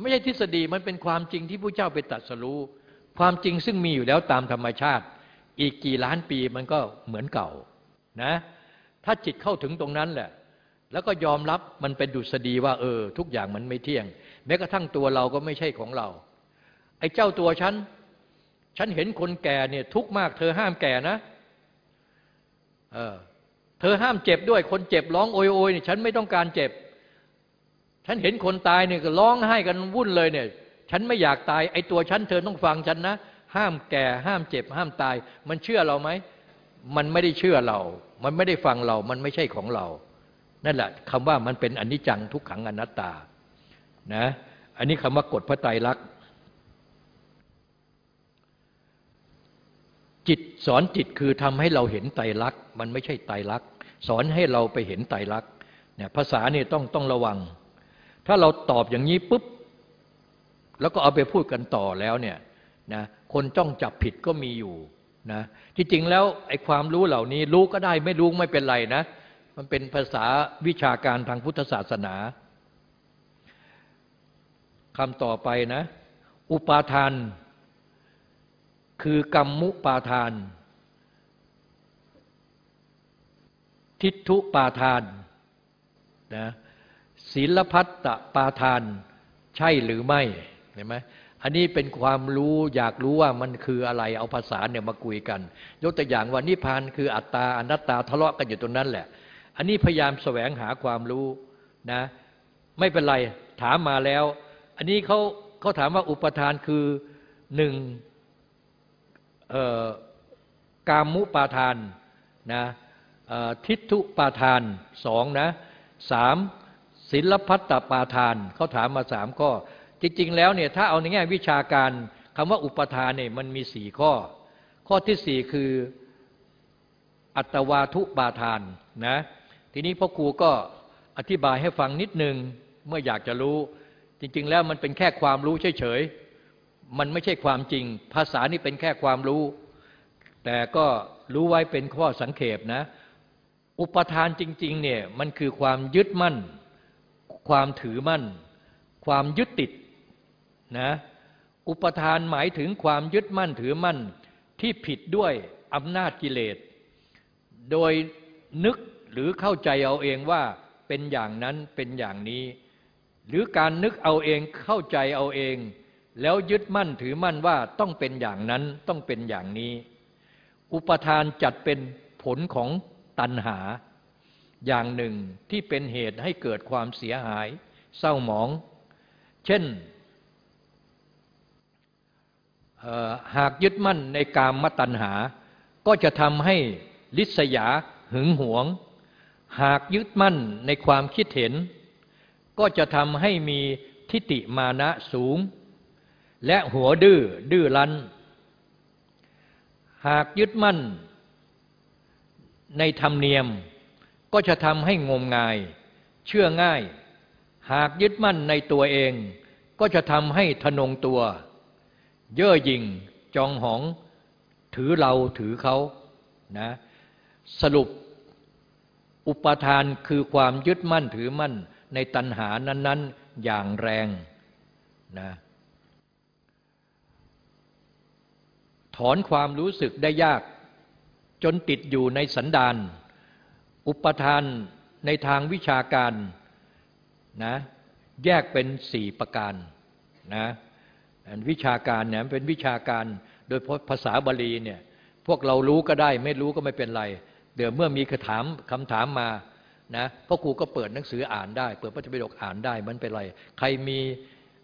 Speaker 2: ไม่ใช่ทฤษฎีมันเป็นความจริงที่ผู้เจ้าไปตรัสรู้ความจริงซึ่งมีอยู่แล้วตามธรรมชาติ อีกกี่ล้านปีมันก็เหมือนเก่านะถ้าจิตเข้าถึงตรงนั้นแหละ แล้วก็ยอมรับมันเป็นดุษฎีว่าเออ ทุกอย่างมันไม่เที่ยง แม้กระทั่งตัวเราก็ไม่ใช่ของเรา ไอ้เจ้าตัวฉัน ฉันเห็นคนแก่เนี่ยทุกมาก เธอห้ามแก่นะ เออ เธอห้ามเจ็บด้วย คนเจ็บร้องโอยโอยเนี่ยฉันไม่ต้องการเจ็บ ฉันเห็นคนตายเนี่ยก็ร้องไห้กันวุ่นเลยเนี่ย ฉันไม่อยากตาย ไอ้ตัวฉันเธอต้องฟังฉันนะ ห้ามแก่ ห้ามเจ็บ ห้ามตาย มันเชื่อเราไหม มันไม่ได้เชื่อเรา มันไม่ได้ฟังเรา มันไม่ใช่ของเรา นั่นแหละคำว่ามันเป็นอนิจจังทุกขังอนัตตา นะ อันนี้คำว่ากฎพระไตรลักษณ์ จิตสอนจิตคือทำให้เราเห็นไตรลักษณ์มันไม่ใช่ไตรลักษณ์สอนให้เราไปเห็นไตรลักษณ์เนี่ยภาษาเนี่ยต้องต้องระวัง ถ้าเราตอบอย่างนี้ปุ๊บแล้วก็เอาไปพูดกันต่อแล้วเนี่ยนะคนจ้องจับผิดก็มีอยู่นะที่จริงแล้วไอ้ความรู้เหล่านี้รู้ก็ได้ไม่รู้ไม่เป็นไรนะ มันเป็นภาษาวิชาการทางพุทธศาสนาคำต่อไปนะ อุปาทาน คือกรรมุปาทาน ทิฏฐุปาทานนะศีลพัตตปาทาน ใช่หรือไม่เห็นไหมอันนี้เป็นความรู้อยากรู้ว่ามันคืออะไรเอาภาษาเนี่ยมาคุยกัน ยกตัวอย่างว่านิพพานคืออัตตาอนัตตาทะเลาะกันอยู่ตรงนั้นแหละ อันนี้พยายามแสวงหาความรู้นะไม่เป็นไรถามมาแล้ว อันนี้เขาเขาถามว่าอุปทานคือหนึ่ง กามุปาทานนะทิฏฐุปาทานสองนะสามศิลพัตตปาทานเขาถามมาสามข้อ จริง ๆ แล้วเนี่ยถ้าเอาในแง่วิชาการคำว่าอุปทานเนี่ยมันมีสี่ข้อ ข้อที่สี่คืออัตวาทุปาทานนะทีนี้พ่อครูก็อธิบายให้ฟังนิดนึงเมื่ออยากจะรู้ จริง ๆ แล้วมันเป็นแค่ความรู้เฉยๆ มันไม่ใช่ความจริง ภาษานี่เป็นแค่ความรู้ แต่ก็รู้ไว้เป็นข้อสังเขปนะ อุปทานจริง ๆ เนี่ยมันคือความยึดมั่น ความถือมั่น ความยึดติดนะอุปทานหมายถึงความยึดมั่นถือมั่นที่ผิดด้วยอำนาจกิเลส โดยนึกหรือเข้าใจเอาเองว่าเป็นอย่างนั้นเป็นอย่างนี้ หรือการนึกเอาเองเข้าใจเอาเอง แล้วยึดมั่นถือมั่นว่าต้องเป็นอย่างนั้นต้องเป็นอย่างนี้ อุปทานจัดเป็นผลของตัณหา อย่างหนึ่งที่เป็นเหตุให้เกิดความเสียหาย เศร้าหมอง เช่นหากยึดมั่นในกามมตัณหา ก็จะทำให้ลิษยาหึงหวง หากยึดมั่นในความคิดเห็น ก็จะทำให้มีทิฏฐิมานะสูง และหัวดื้อดื้อรั้น หากยึดมั่น ในธรรมเนียมก็จะทำให้งมงาย เชื่อง่าย หากยึดมั่นในตัวเอง ก็จะทำให้ทนงตัว เย่อหยิ่งจองหอง ถือเราถือเขานะสรุปอุปทานคือความยึดมั่นถือมั่นในตัณหานั้น ๆ อย่างแรงนะ ถอนความรู้สึกได้ยาก จนติดอยู่ในสันดานอุปทานในทางวิชาการนะแยกเป็นสี่ประการนะวิชาการเนี่ยเป็นวิชาการโดยภาษาบาลีเนี่ยพวกเรารู้ก็ได้ ไม่รู้ก็ไม่เป็นไร เดี๋ยวเมื่อมีคำถามคำถามมานะพ่อครูก็เปิดหนังสืออ่านได้ เปิดพระธรรมปิฎกอ่านได้มันเป็นไร ใครมี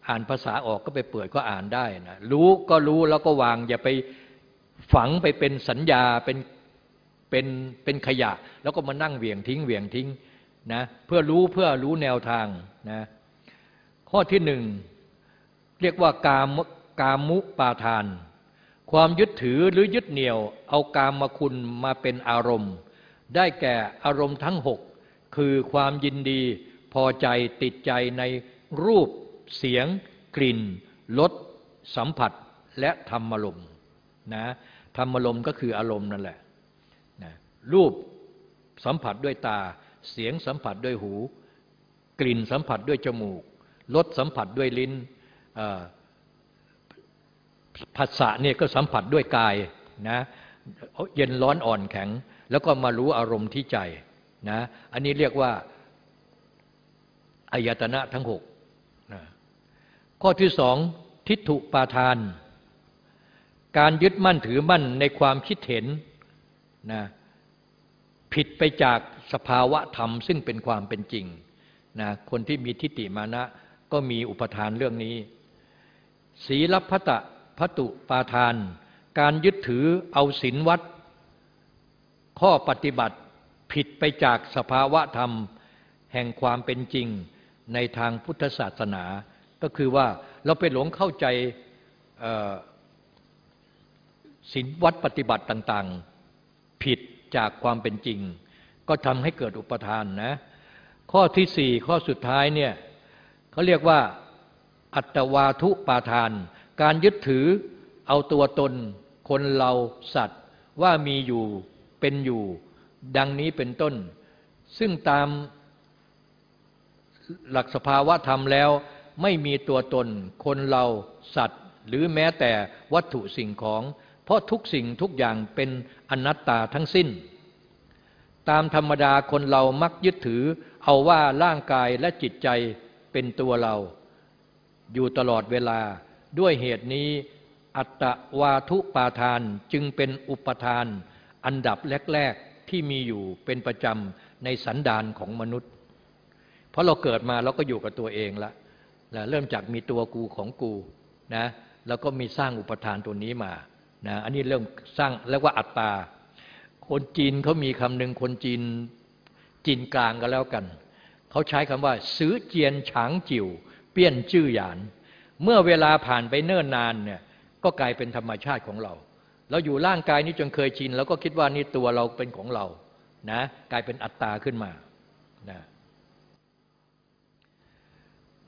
Speaker 2: อ่านภาษาออกก็ไปเปิดก็อ่านได้นะรู้ก็รู้แล้วก็วางอย่าไป ฝังไปเป็นสัญญาเป็นเป็นเป็นขยะ แล้วก็มานั่งเหวี่ยงทิ้งเหวี่ยงทิ้งนะเพื่อรู้เพื่อรู้แนวทางนะข้อที่หนึ่งเรียกว่ากามกามุปาทาน ความยึดถือหรือยึดเหนี่ยว เอากามมาคุณมาเป็นอารมณ์ ได้แก่อารมณ์ทั้งหกคือความยินดีพอใจติดใจในรูป เสียง กลิ่นรสสัมผัสและธรรมอารมณ์นะ ธรรมอารมณ์ก็คืออารมณ์นั่นแหละนะรูปสัมผัสด้วยตา เสียงสัมผัสด้วยหู กลิ่นสัมผัสด้วยจมูกรสสัมผัสด้วยลิ้นผัสสะเนี่ยก็สัมผัสด้วยกายนะเย็นร้อนอ่อนแข็ง แล้วก็มารู้อารมณ์ที่ใจนะอันนี้เรียกว่าอายตนะทั้งหกนะข้อที่สองทิฏฐุปาทาน การยึดมั่นถือมั่นในความคิดเห็นนะผิดไปจากสภาวะธรรมซึ่งเป็นความเป็นจริงนะคนที่มีทิฏฐิมานะก็มีอุปทานเรื่องนี้ ศีลพัตะพัตุปาทาน การยึดถือเอาศีลวัด ข้อปฏิบัติผิดไปจากสภาวะธรรมแห่งความเป็นจริงในทางพุทธศาสนา ก็คือว่าเราไปหลงเข้าใจ ศีลวัดปฏิบัติต่างๆ ผิดจากความเป็นจริง ก็ทำให้เกิดอุปทานนะ ข้อที่สี่ข้อสุดท้ายเนี่ยเขาเรียกว่า อัตวาทุปาทาน การยึดถือเอาตัวตน คนเราสัตว์ว่ามีอยู่เป็นอยู่ ดังนี้เป็นต้น ซึ่งตามหลักสภาวะธรรมแล้ว ไม่มีตัวตน คนเราสัตว์ หรือแม้แต่วัตถุสิ่งของ เพราะทุกสิ่งทุกอย่างเป็นอนัตตาทั้งสิ้น ตามธรรมดาคนเรามักยึดถือ เอาว่าร่างกายและจิตใจเป็นตัวเรา อยู่ตลอดเวลา ด้วยเหตุนี้ อัตวาทุปาทานจึงเป็นอุปทาน อันดับแรก ๆ ที่มีอยู่เป็นประจำในสันดานของมนุษย์ เพราะเราเกิดมาเราก็อยู่กับตัวเองละนะเริ่มจากมีตัวกูของกูนะแล้วก็มีสร้างอุปทานตัวนี้มา นะอันนี้เริ่มสร้างเรียกว่าอัตตา คนจีนเขามีคำหนึ่งคนจีนจีนกลางก็แล้วกัน เขาใช้คำว่า ซื้อเจียนฉางจิ๋วเปี้ยนจื้อหยาน เมื่อเวลาผ่านไปเนิ่นนานเนี่ยก็กลายเป็นธรรมชาติของเรา เราอยู่ร่างกายนี้จนเคยชิน แล้วก็คิดว่านี่ตัวเราเป็นของเรานะกลายเป็นอัตตาขึ้นมานะ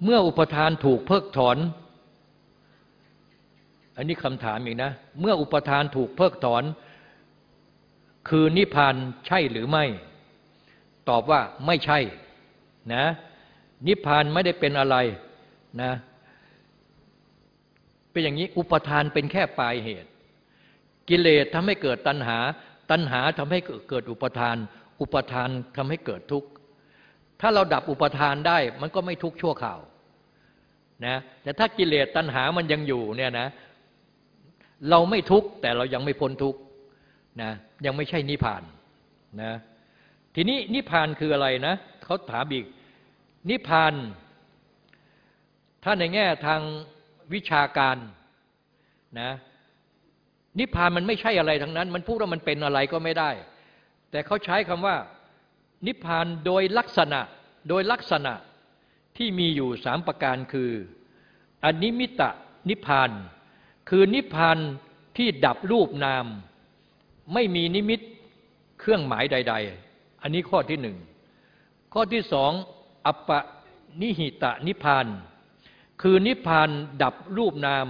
Speaker 2: เมื่ออุปทานถูกเพิกถอน อันนี้คำถามอีกนะ เมื่ออุปทานถูกเพิกถอน คือนิพพานใช่หรือไม่ ตอบว่าไม่ใช่นะนิพพานไม่ได้เป็นอะไรนะเป็นอย่างนี้อุปทานเป็นแค่ปลายเหตุ กิเลสทำให้เกิดตัณหา ตัณหาทำให้เกิดอุปทาน อุปทานทำให้เกิดทุกข์ถ้าเราดับอุปทานได้มันก็ไม่ทุกข์ชั่วข่าวนะแต่ถ้ากิเลสตัณหามันยังอยู่เนี่ยนะ เราไม่ทุกข์แต่เรายังไม่พ้นทุกข์นะยังไม่ใช่นิพพานนะทีนี้นิพพานคืออะไรนะเขาถามอีกนิพพาน ถ้าในแง่ทางวิชาการนะนิพพานมันไม่ใช่อะไรทั้งนั้น มันพูดว่ามันเป็นอะไรก็ไม่ได้ แต่เขาใช้คำว่า นิพพานโดยลักษณะโดยลักษณะที่มีอยู่สามประการคือ อนิมิตะนิพพาน คือนิพพานที่ดับรูปนาม ไม่มีนิมิตเครื่องหมายใด ๆ อันนี้ข้อที่หนึ่ง ข้อที่สองอัปปนิหิตะนิพพาน คือนิพพานดับรูปนาม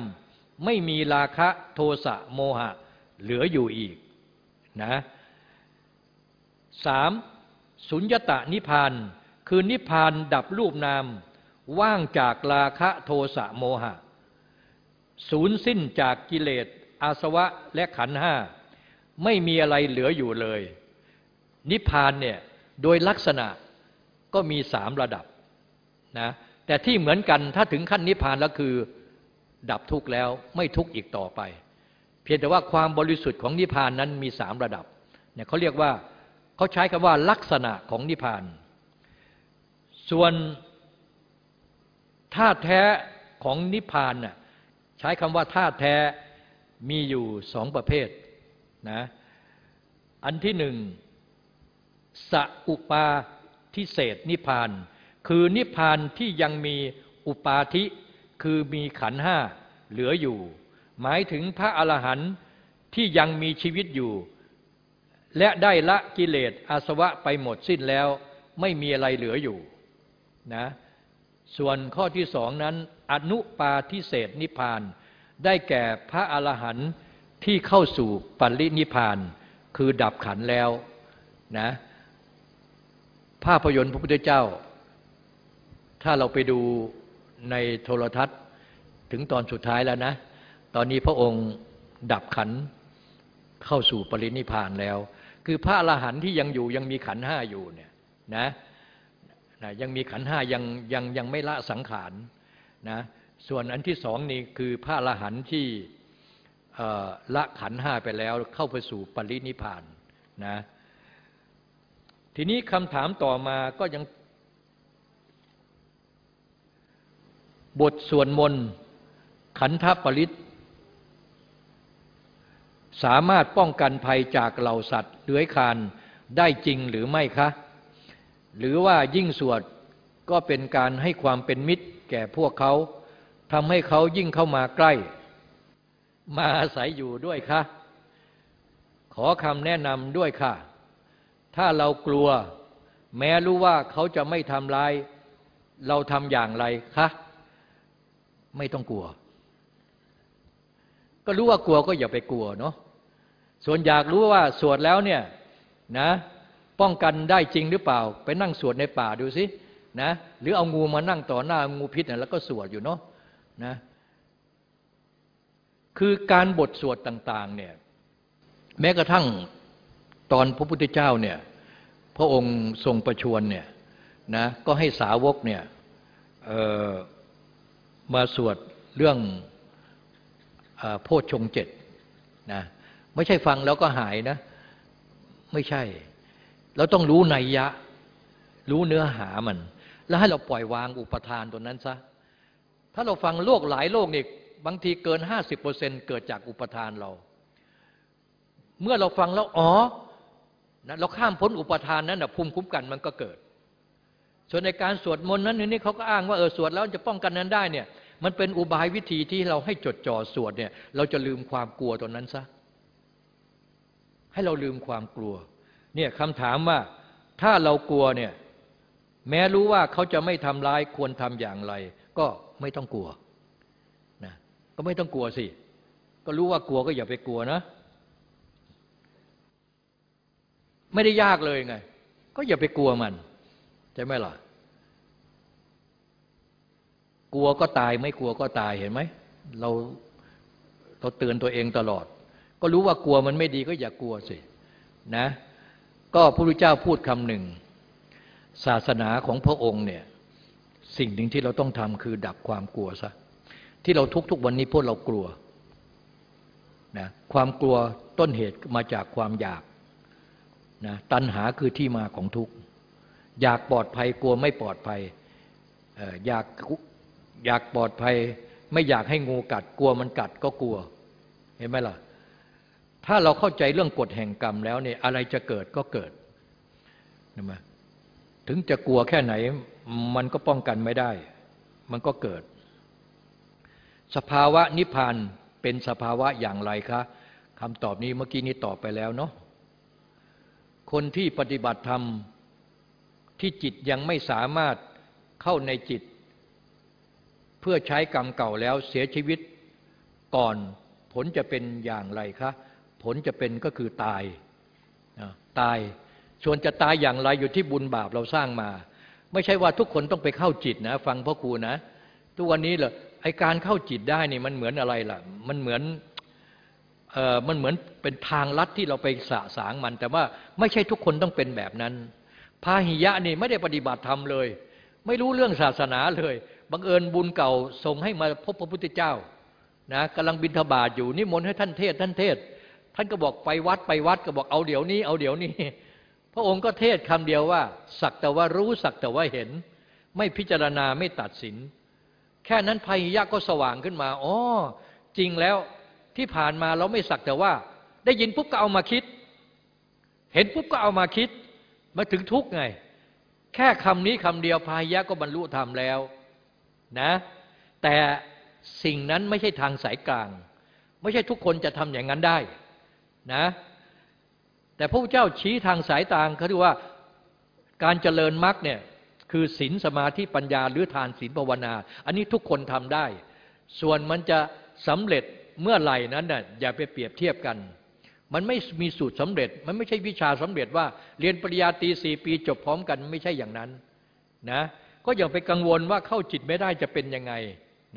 Speaker 2: ไม่มีราคะโทสะโมหะ เหลืออยู่อีกนะสามสุญญตะนิพพาน คือนิพพานดับรูปนาม ว่างจากราคะโทสะโมหะ สูญสิ้นจากกิเลสอาสวะและขันห้า ไม่มีอะไรเหลืออยู่เลย นิพพานเนี่ยโดยลักษณะก็มีสามระดับนะแต่ที่เหมือนกันถ้าถึงขั้นนิพพานแล้วคือดับทุกข์แล้วไม่ทุกข์อีกต่อไป เพียงแต่ว่าความบริสุทธิ์ของนิพพานนั้นมีสามระดับเนี่ยเขาเรียกว่าเขาใช้คำว่าลักษณะของนิพพาน ส่วนท่าแท้ของนิพพานน่ะ ช้คำว่าท่าแท้มีอยู่สองประเภทนะอันที่หนึ่งสัอุปาทิเศษนิพาน คือนิพพานที่ยังมีอุปาทิคือมีขันห้าเหลืออยู่ หมายถึงพระอรหันต์ที่ยังมีชีวิตอยู่ และได้ละกิเลสอาสวะไปหมดสิ้นแล้ว ไม่มีอะไรเหลืออยู่นะ ส่วนข้อที่สองนั้น อนุปาทิเศษนิพาน ได้แก่พระอรหันต์ที่เข้าสู่ปัรินิพพาน คือดับขันแล้วนะภาพยนตร์พระพุทธเจ้า ถ้าเราไปดูในโทรทัศน์ถึงตอนสุดท้ายแล้วนะ ตอนนี้พระองค์ดับขันเข้าสู่ปรินิพานแล้ว คือพระอรหันต์ที่ยังอยู่ยังมีขันห้าอยู่เนี่ยนะ นะยังมีขันห้ายังยังยังไม่ละสังขารนะส่วนอันที่สองนี่คือพระอรหันต์ที่ละขันห้าไปแล้วเข้าไปสู่ปรินิพานนะทีนี้คำถามต่อมาก็ยัง บทส่วดมนขันธปริตสามารถป้องกันภัยจากเหล่าสัตว์เลื้อยคลานได้จริงหรือไม่คะ หรือว่ายิ่งสวดก็เป็นการให้ความเป็นมิตรแก่พวกเขาทำให้เขายิ่งเข้ามาใกล้ มาอาศัยอยู่ด้วยคะขอคำแนะนำด้วยค่ะ ถ้าเรากลัว แม้รู้ว่าเขาจะไม่ทำร้าย เราทำอย่างไรคะไม่ต้องกลัว ก็รู้ว่ากลัวก็อย่าไปกลัวเนาะส่วนอยากรู้ว่าสวดแล้วเนี่ยนะ ป้องกันได้จริงหรือเปล่า ไปนั่งสวดในป่าดูสินะหรือเอางูมานั่งต่อหน้างูพิษนะแล้วก็สวดอยู่เนาะนะคือการบทสวดต่างๆเนี่ยแม้กระทั่งตอนพระพุทธเจ้าเนี่ยพระองค์ทรงประชวรเนี่ยนะก็ให้สาวกเนี่ยมาสวดเรื่องโพชฌงเจ็ดนะไม่ใช่ฟังแล้วก็หายนะ ไม่ใช่ เราต้องรู้นัยยะ รู้เนื้อหามัน แล้วให้เราปล่อยวางอุปทานตัวนั้นซะถ้าเราฟังโลกหลายโลกนี่บางทีเกินห้าสิบเปอร์เซ็นเกิดจากอุปทานเรา เมื่อเราฟังแล้วอ๋อนะเราข้ามพ้นอุปทานนั้นนะภูมิคุ้มกันมันก็เกิด ส่วนในการสวดมนต์นั้นนี่เขาก็อ้างว่าเออสวดแล้วจะป้องกันนั้นได้เนี่ยมันเป็นอุบายวิธีที่เราให้จดจ่อสวดเนี่ยเราจะลืมความกลัวตัวนั้นซะให้เราลืมความกลัว เนี่ยคำถามว่าถ้าเรากลัวเนี่ยแม้รู้ว่าเขาจะไม่ทำร้ายควรทำอย่างไร ก็ไม่ต้องกลัวนะก็ไม่ต้องกลัวสิ ก็รู้ว่ากลัวก็อย่าไปกลัวนะ ไม่ได้ยากเลยไง ก็อย่าไปกลัวมันใช่ไหมล่ะ กลัวก็ตายไม่กลัวก็ตายเห็นไหมเราเราเตือนตัวเองตลอด ก็รู้ว่ากลัวมันไม่ดีก็อย่ากลัวสินะ ก็พระพุทธเจ้าพูดคำหนึ่ง ศาสนาของพระองค์เนี่ยสิ่งหนึ่งที่เราต้องทำคือดับความกลัวซะที่เราทุกทุกวันนี้พวกเรากลัวนะความกลัวต้นเหตุมาจากความอยากนะตัณหาคือที่มาของทุกข์อยากปลอดภัยกลัวไม่ปลอดภัยอยากอยากปลอดภัย ไม่อยากให้งูกัดกลัวมันกัดก็กลัว เห็นไหมล่ะ ถ้าเราเข้าใจเรื่องกฎแห่งกรรมแล้วเนี่ยอะไรจะเกิดก็เกิดนะมาถึงจะกลัวแค่ไหนมันก็ป้องกันไม่ได้ มันก็เกิด สภาวะนิพพานเป็นสภาวะอย่างไรคะคำตอบนี้เมื่อกี้นี้ตอบไปแล้วเนาะคนที่ปฏิบัติธรรมที่จิตยังไม่สามารถเข้าในจิต เพื่อใช้กรรมเก่าแล้วเสียชีวิตก่อนผลจะเป็นอย่างไรคะ ผลจะเป็นก็คือตายตายส่วนจะตายอย่างไรอยู่ที่บุญบาปเราสร้างมา ไม่ใช่ว่าทุกคนต้องไปเข้าจิตนะ ฟังพ่อครูนะ ทุกวันนี้เหรอไอการเข้าจิตได้นี่มันเหมือนอะไรล่ะ มันเหมือนเออมันเหมือนเป็นทางลัดที่เราไปสะสางมัน แต่ว่าไม่ใช่ทุกคนต้องเป็นแบบนั้นพาหิยะนี่ไม่ได้ปฏิบัติธรรมเลย ไม่รู้เรื่องศาสนาเลยบังเอิญบุญเก่าส่งให้มาพบพระพุทธเจ้านะกำลังบินทบาทอยู่นิมนต์ให้ท่านเทศท่านเทศ ท่านก็บอกไปวัดไปวัดก็บอกเอาเดี๋ยวนี้ เอาเดี๋ยวนี้ พระองค์ก็เทศคำเดียวว่า สักแต่ว่ารู้สักแต่ว่าเห็น ไม่พิจารณาไม่ตัดสิน แค่นั้นภัยยะก็สว่างขึ้นมาอ๋อจริงแล้วที่ผ่านมาเราไม่สักแต่ว่า ได้ยินปุ๊บก็เอามาคิด เห็นปุ๊บก็เอามาคิด มาถึงทุกไง แค่คำนี้คำเดียวพายะก็บรรลุธรรมแล้วนะ แต่สิ่งนั้นไม่ใช่ทางสายกลาง ไม่ใช่ทุกคนจะทำอย่างนั้นได้ นะแต่พระพุทธเจ้าชี้ทางสายตางเขาเรียกว่าการเจริญมรรคเนี่ยคือศีลสมาธิปัญญาหรือทานศีลภาวนา อันนี้ทุกคนทำได้ ส่วนมันจะสำเร็จเมื่อไหร่นั้นน่ะอย่าไปเปรียบเทียบกัน มันไม่มีสูตรสำเร็จ มันไม่ใช่วิชาสำเร็จว่าเรียนปริญญาตรีสี่ปีจบพร้อมกันไม่ใช่อย่างนั้นนะก็อย่าไปกังวลว่าเข้าจิตไม่ได้จะเป็นยังไง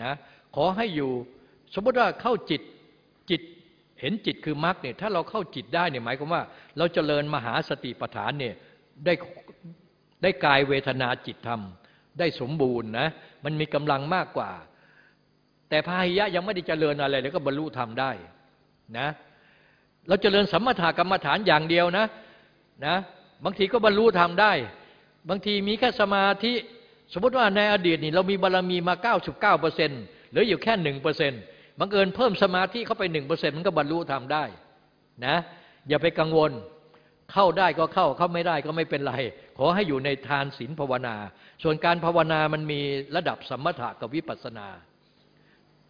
Speaker 2: นะขอให้อยู่ สมมติว่าเข้าจิตจิต เห็นจิตคือมรรคเนี่ยถ้าเราเข้าจิตได้เนี่ยหมายความว่า เราจเจริญมหาสติปัฏฐานเนี่ยได้ได้กายเวทนาจิตธรรม ได้สมบูรณ์นะมันมีกำลังมากกว่า แต่พาหิยะยังไม่ได้เจริญอะไรเลยก็บรรลุธรรมได้นะเราจเจริญสัมมาทากรรมฐานอย่างเดียวนะนะบางทีก็บรรลุธรรมได้ บางทีมีแค่สมาธิสมมติว่าในอดีตนี่เรามีบารรมีมา 99เปอร์เซ็นต์เหลืออยู่แค่หนึ่งเปอร์เซ็นต์ บังเอิญเพิ่มสมาธิเข้าไปหนึ่งเปอร์เซ็นต์มันก็บรรลุทำได้นะอย่าไปกังวลเข้าได้ก็เข้าเข้าไม่ได้ก็ไม่เป็นไร ขอให้อยู่ในทานศีลภาวนา ส่วนการภาวนามันมีระดับสัมมถะกับวิปัสนา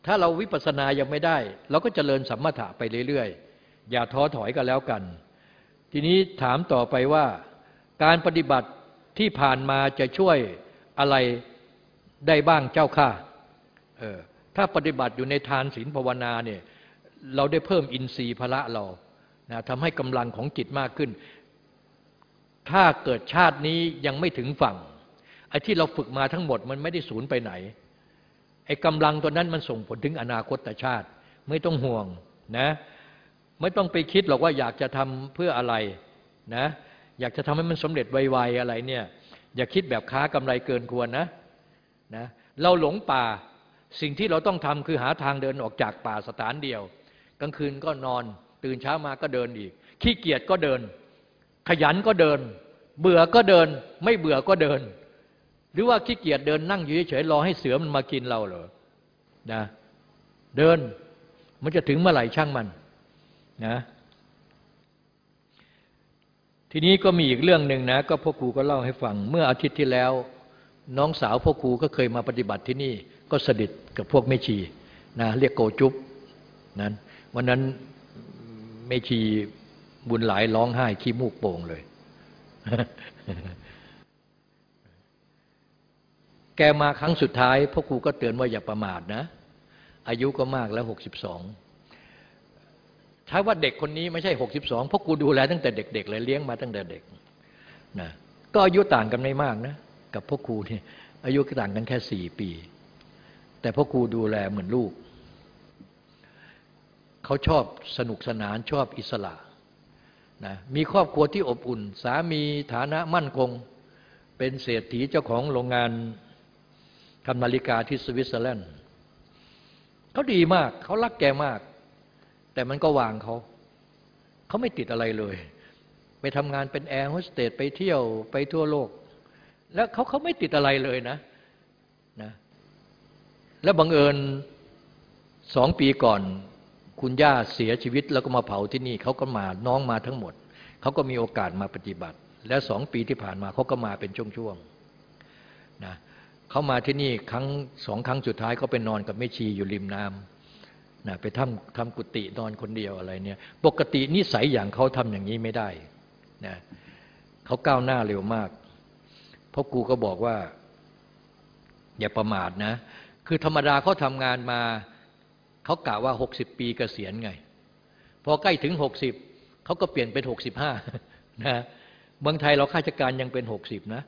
Speaker 2: ถ้าเราวิปัสนายังไม่ได้ เราก็เจริญสัมมถะไปเรื่อยๆ อย่าท้อถอยกันแล้วกัน ทีนี้ถามต่อไปว่าการปฏิบัติที่ผ่านมาจะช่วยอะไรได้บ้างเจ้าค่ะเออ ถ้าปฏิบัติอยู่ในทานศีลภาวนาเนี่ยเราได้เพิ่มอินทรีย์พละเรานะทำให้กำลังของจิตมากขึ้น ถ้าเกิดชาตินี้ยังไม่ถึงฝั่งไอ้ที่เราฝึกมาทั้งหมดมันไม่ได้สูญไปไหนไอ้กำลังตัวนั้นมันส่งผลถึงอนาคตชาติ ไม่ต้องห่วงนะไม่ต้องไปคิดหรอกว่าอยากจะทำเพื่ออะไรนะอยากจะทำให้มันสำเร็จไวๆอะไรเนี่ยอย่าคิดแบบค้ากำไรเกินควรนะนะเราหลงป่า สิ่งที่เราต้องทำคือหาทางเดินออกจากป่าสถานเดียว กลางคืนก็นอน ตื่นเช้ามาก็เดินอีก ขี้เกียจก็เดิน ขยันก็เดิน เบื่อก็เดิน ไม่เบื่อก็เดิน หรือว่าขี้เกียจเดินนั่งอยู่เฉยๆรอให้เสือมันมากินเราเหรอนะเดินมันจะถึงเมื่อไหร่ช่างมันนะทีนี้ก็มีอีกเรื่องหนึ่งนะ ก็พ่อครูก็เล่าให้ฟัง เมื่ออาทิตย์ที่แล้ว น้องสาวพ่อครูก็เคยมาปฏิบัติที่นี่ ก็สดิดกับพวกแม่ชีนะเรียกโกจุ๊บนั้นวันนั้นแม่ชีบุญหลายร้องไห้ขี้มูกโป่งเลย แกมาครั้งสุดท้ายพ่อครูก็เตือนว่าอย่าประมาทนะ อายุก็มากแล้วหกสิบสองถ้าว่าเด็กคนนี้ไม่ใช่หกสิบสองพ่อครูดูแลตั้งแต่เด็ก ๆ เลยเลี้ยงมาตั้งแต่เด็กนะก็อายุต่างกันไม่มากนะ กับพ่อครูเนี่ยอายุต่างกันแค่สี่ปี แต่พ่อครูดูแลเหมือนลูก เขาชอบสนุกสนานชอบอิสระนะมีครอบครัวที่อบอุ่น สามีฐานะมั่นคง เป็นเศรษฐีเจ้าของโรงงานทำนาฬิกาที่สวิตเซอร์แลนด์เขาดีมากเขารักแกมาก แต่มันก็วางเขา เขาไม่ติดอะไรเลย ไปทำงานเป็นแอร์โฮสเตสไปเที่ยวไปทั่วโลก แล้วเขาเขาไม่ติดอะไรเลยนะ แล้วบังเอิญสองปีก่อน คุณย่าเสียชีวิตแล้วก็มาเผาที่นี่เขาก็มาน้องมาทั้งหมดเขาก็มีโอกาสมาปฏิบัติ และสองปีที่ผ่านมาเขาก็มาเป็นช่วงๆนะเขามาที่นี่ครั้งสองครั้งสุดท้ายเขาไปนอนกับแม่ชีอยู่ริมน้ำนะไปทำทำกุฏินอนคนเดียวอะไรเนี่ย ปกตินิสัยอย่างเขาทำอย่างนี้ไม่ได้นะเขาก้าวหน้าเร็วมากเพราะกูก็บอกว่า อย่าประมาทนะ คือธรรมดาเขาทำงานมา เขากะว่าหกสิบปีกเกษียณไง พอใกล้ถึงหกสิบเขาก็เปลี่ยนเป็นหกสิบห้านะเมืองไทยเราข้าราชการยังเป็นหกสิบนะ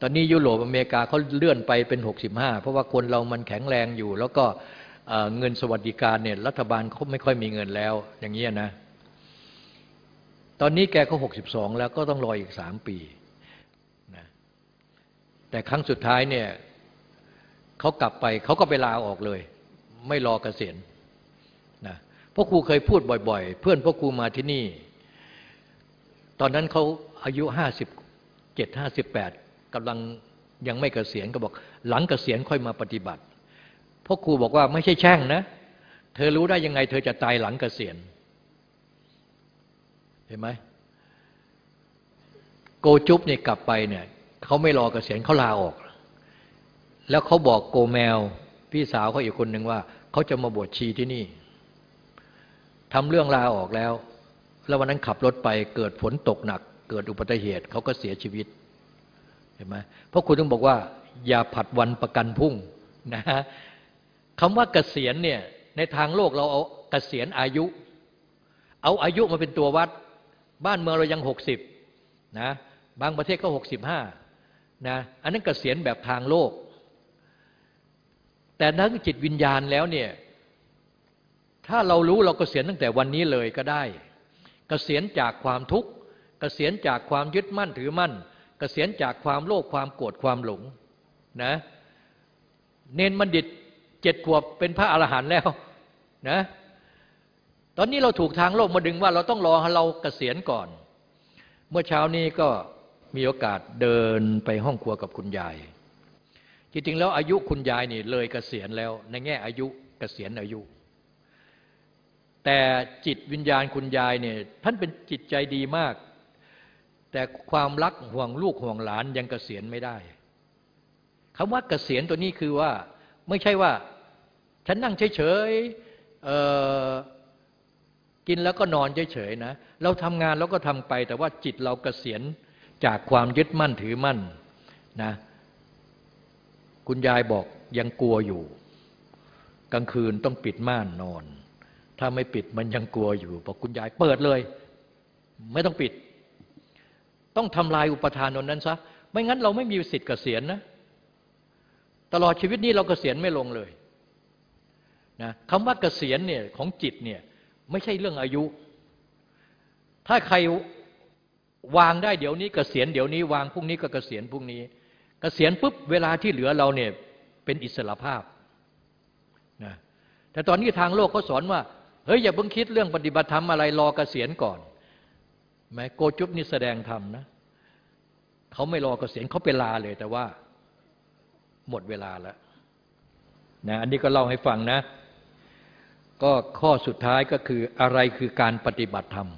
Speaker 2: ตอนนี้ยุโรปอเมริกาเขาเลื่อนไปเป็นหกสิบห้าเพราะว่าคนเรามันแข็งแรงอยู่ แล้วก็เงินสวัสดิการเนี่ยรัฐบาลเขาไม่ค่อยมีเงินแล้ว อย่างเงี้ยนะ ตอนนี้แกก็หกสิบสองแล้วก็ต้องรออีกสามปีนะแต่ครั้งสุดท้ายเนี่ย เขากลับไปเขาก็ไปลาออกเลย ไม่รอเกษียณนะพ่อครูเคยพูดบ่อย ๆ เพื่อนพ่อครูมาที่นี่ ตอนนั้นเขาอายุห้าสิบเจ็ดห้าสิบแปดกำลังยังไม่เกษียณก็บอก หลังเกษียณค่อยมาปฏิบัติพ่อครูบอกว่าไม่ใช่แช่งนะ เธอรู้ได้ยังไง เธอจะตายหลังเกษียณเห็นไหมโกจุ๊บเนี่ยกลับไปเนี่ยเขาไม่รอเกษียณเขาลาออก แล้วเขาบอกโกแมว พี่สาวเขาอีกคนหนึ่งว่า เขาจะมาบวชชีที่นี่ทำเรื่องลาออกแล้ว แล้ววันนั้นขับรถไปเกิดฝนตกหนัก เกิดอุบัติเหตุเขาก็เสียชีวิตเห็นไหมเพราะคุณต้องบอกว่า อย่าผัดวันประกันพุ่งนะฮะคำว่าเกษียณเนี่ยในทางโลกเราเอาเกษียณอายุ เอาอายุมาเป็นตัววัด บ้านเมืองเรายังหกสิบนะบางประเทศก็หกสิบห้านะอันนั้นเกษียณแบบทางโลก แต่ทั้งจิตวิญญาณแล้วเนี่ย ถ้าเรารู้เรากเกษียณตั้งแต่วันนี้เลยก็ได้กเกษียณจากความทุกข์กเกษียณจากความยึดมั่นถือมั่นกเกษียณจากความโลภความโกรธความหลงนะเนนบัณฑิตเจ็ดขวบเป็นพระอรหันต์แล้วนะตอนนี้เราถูกทางโลกมาดึงว่าเราต้องรอให้เรากเกษียณก่อน เมื่อเช้านี้ก็มีโอกาสเดินไปห้องครัวกับคุณยาย จริงๆแล้วอายุคุณยายนี่เลยเกษียณแล้ว ในแง่อายุเกษียณอายุ แต่จิตวิญญาณคุณยายเนี่ยท่านเป็นจิตใจดีมาก แต่ความรักห่วงลูกห่วงหลานยังเกษียณไม่ได้คำว่าเกษียณตัวนี้คือว่าไม่ใช่ว่า ฉันนั่งเฉยๆกินแล้วก็นอนเฉยๆนะ เราทำงานแล้วก็ทำไป แต่ว่าจิตเราเกษียณจากความยึดมั่นถือมั่นนะ คุณยายบอกยังกลัวอยู่ กลางคืนต้องปิดม่านนอน ถ้าไม่ปิดมันยังกลัวอยู่บอกคุณยายเปิดเลย ไม่ต้องปิด ต้องทำลายอุปทานนนั้นซะไม่งั้นเราไม่มีสิทธิ์เกษียณนะ ตลอดชีวิตนี้เราเกษียณไม่ลงเลยนะคำว่าเกษียณเนี่ยของจิตเนี่ยไม่ใช่เรื่องอายุ ถ้าใครวางได้เดี๋ยวนี้เกษียณเดี๋ยวนี้ วางพรุ่งนี้ก็เกษียณพรุ่งนี้ กษียณปุ๊บเวลาที่เหลือเราเนี่ยเป็นอิสระภาพนะแต่ตอนนี้ทางโลกเขาสอนว่าเฮ้ยอย่าเพิ่งคิดเรื่องปฏิบัติธรรมอะไรรอเกษียณก่อนแม้โกจุบนี่แสดงธรรมนะเขาไม่รอเกษียณเขาเป็นลาเลย แต่ว่าหมดเวลาแล้วนะอันนี้ก็เล่าให้ฟังนะ ก็ข้อสุดท้ายก็คืออะไรคือการปฏิบัติธรรม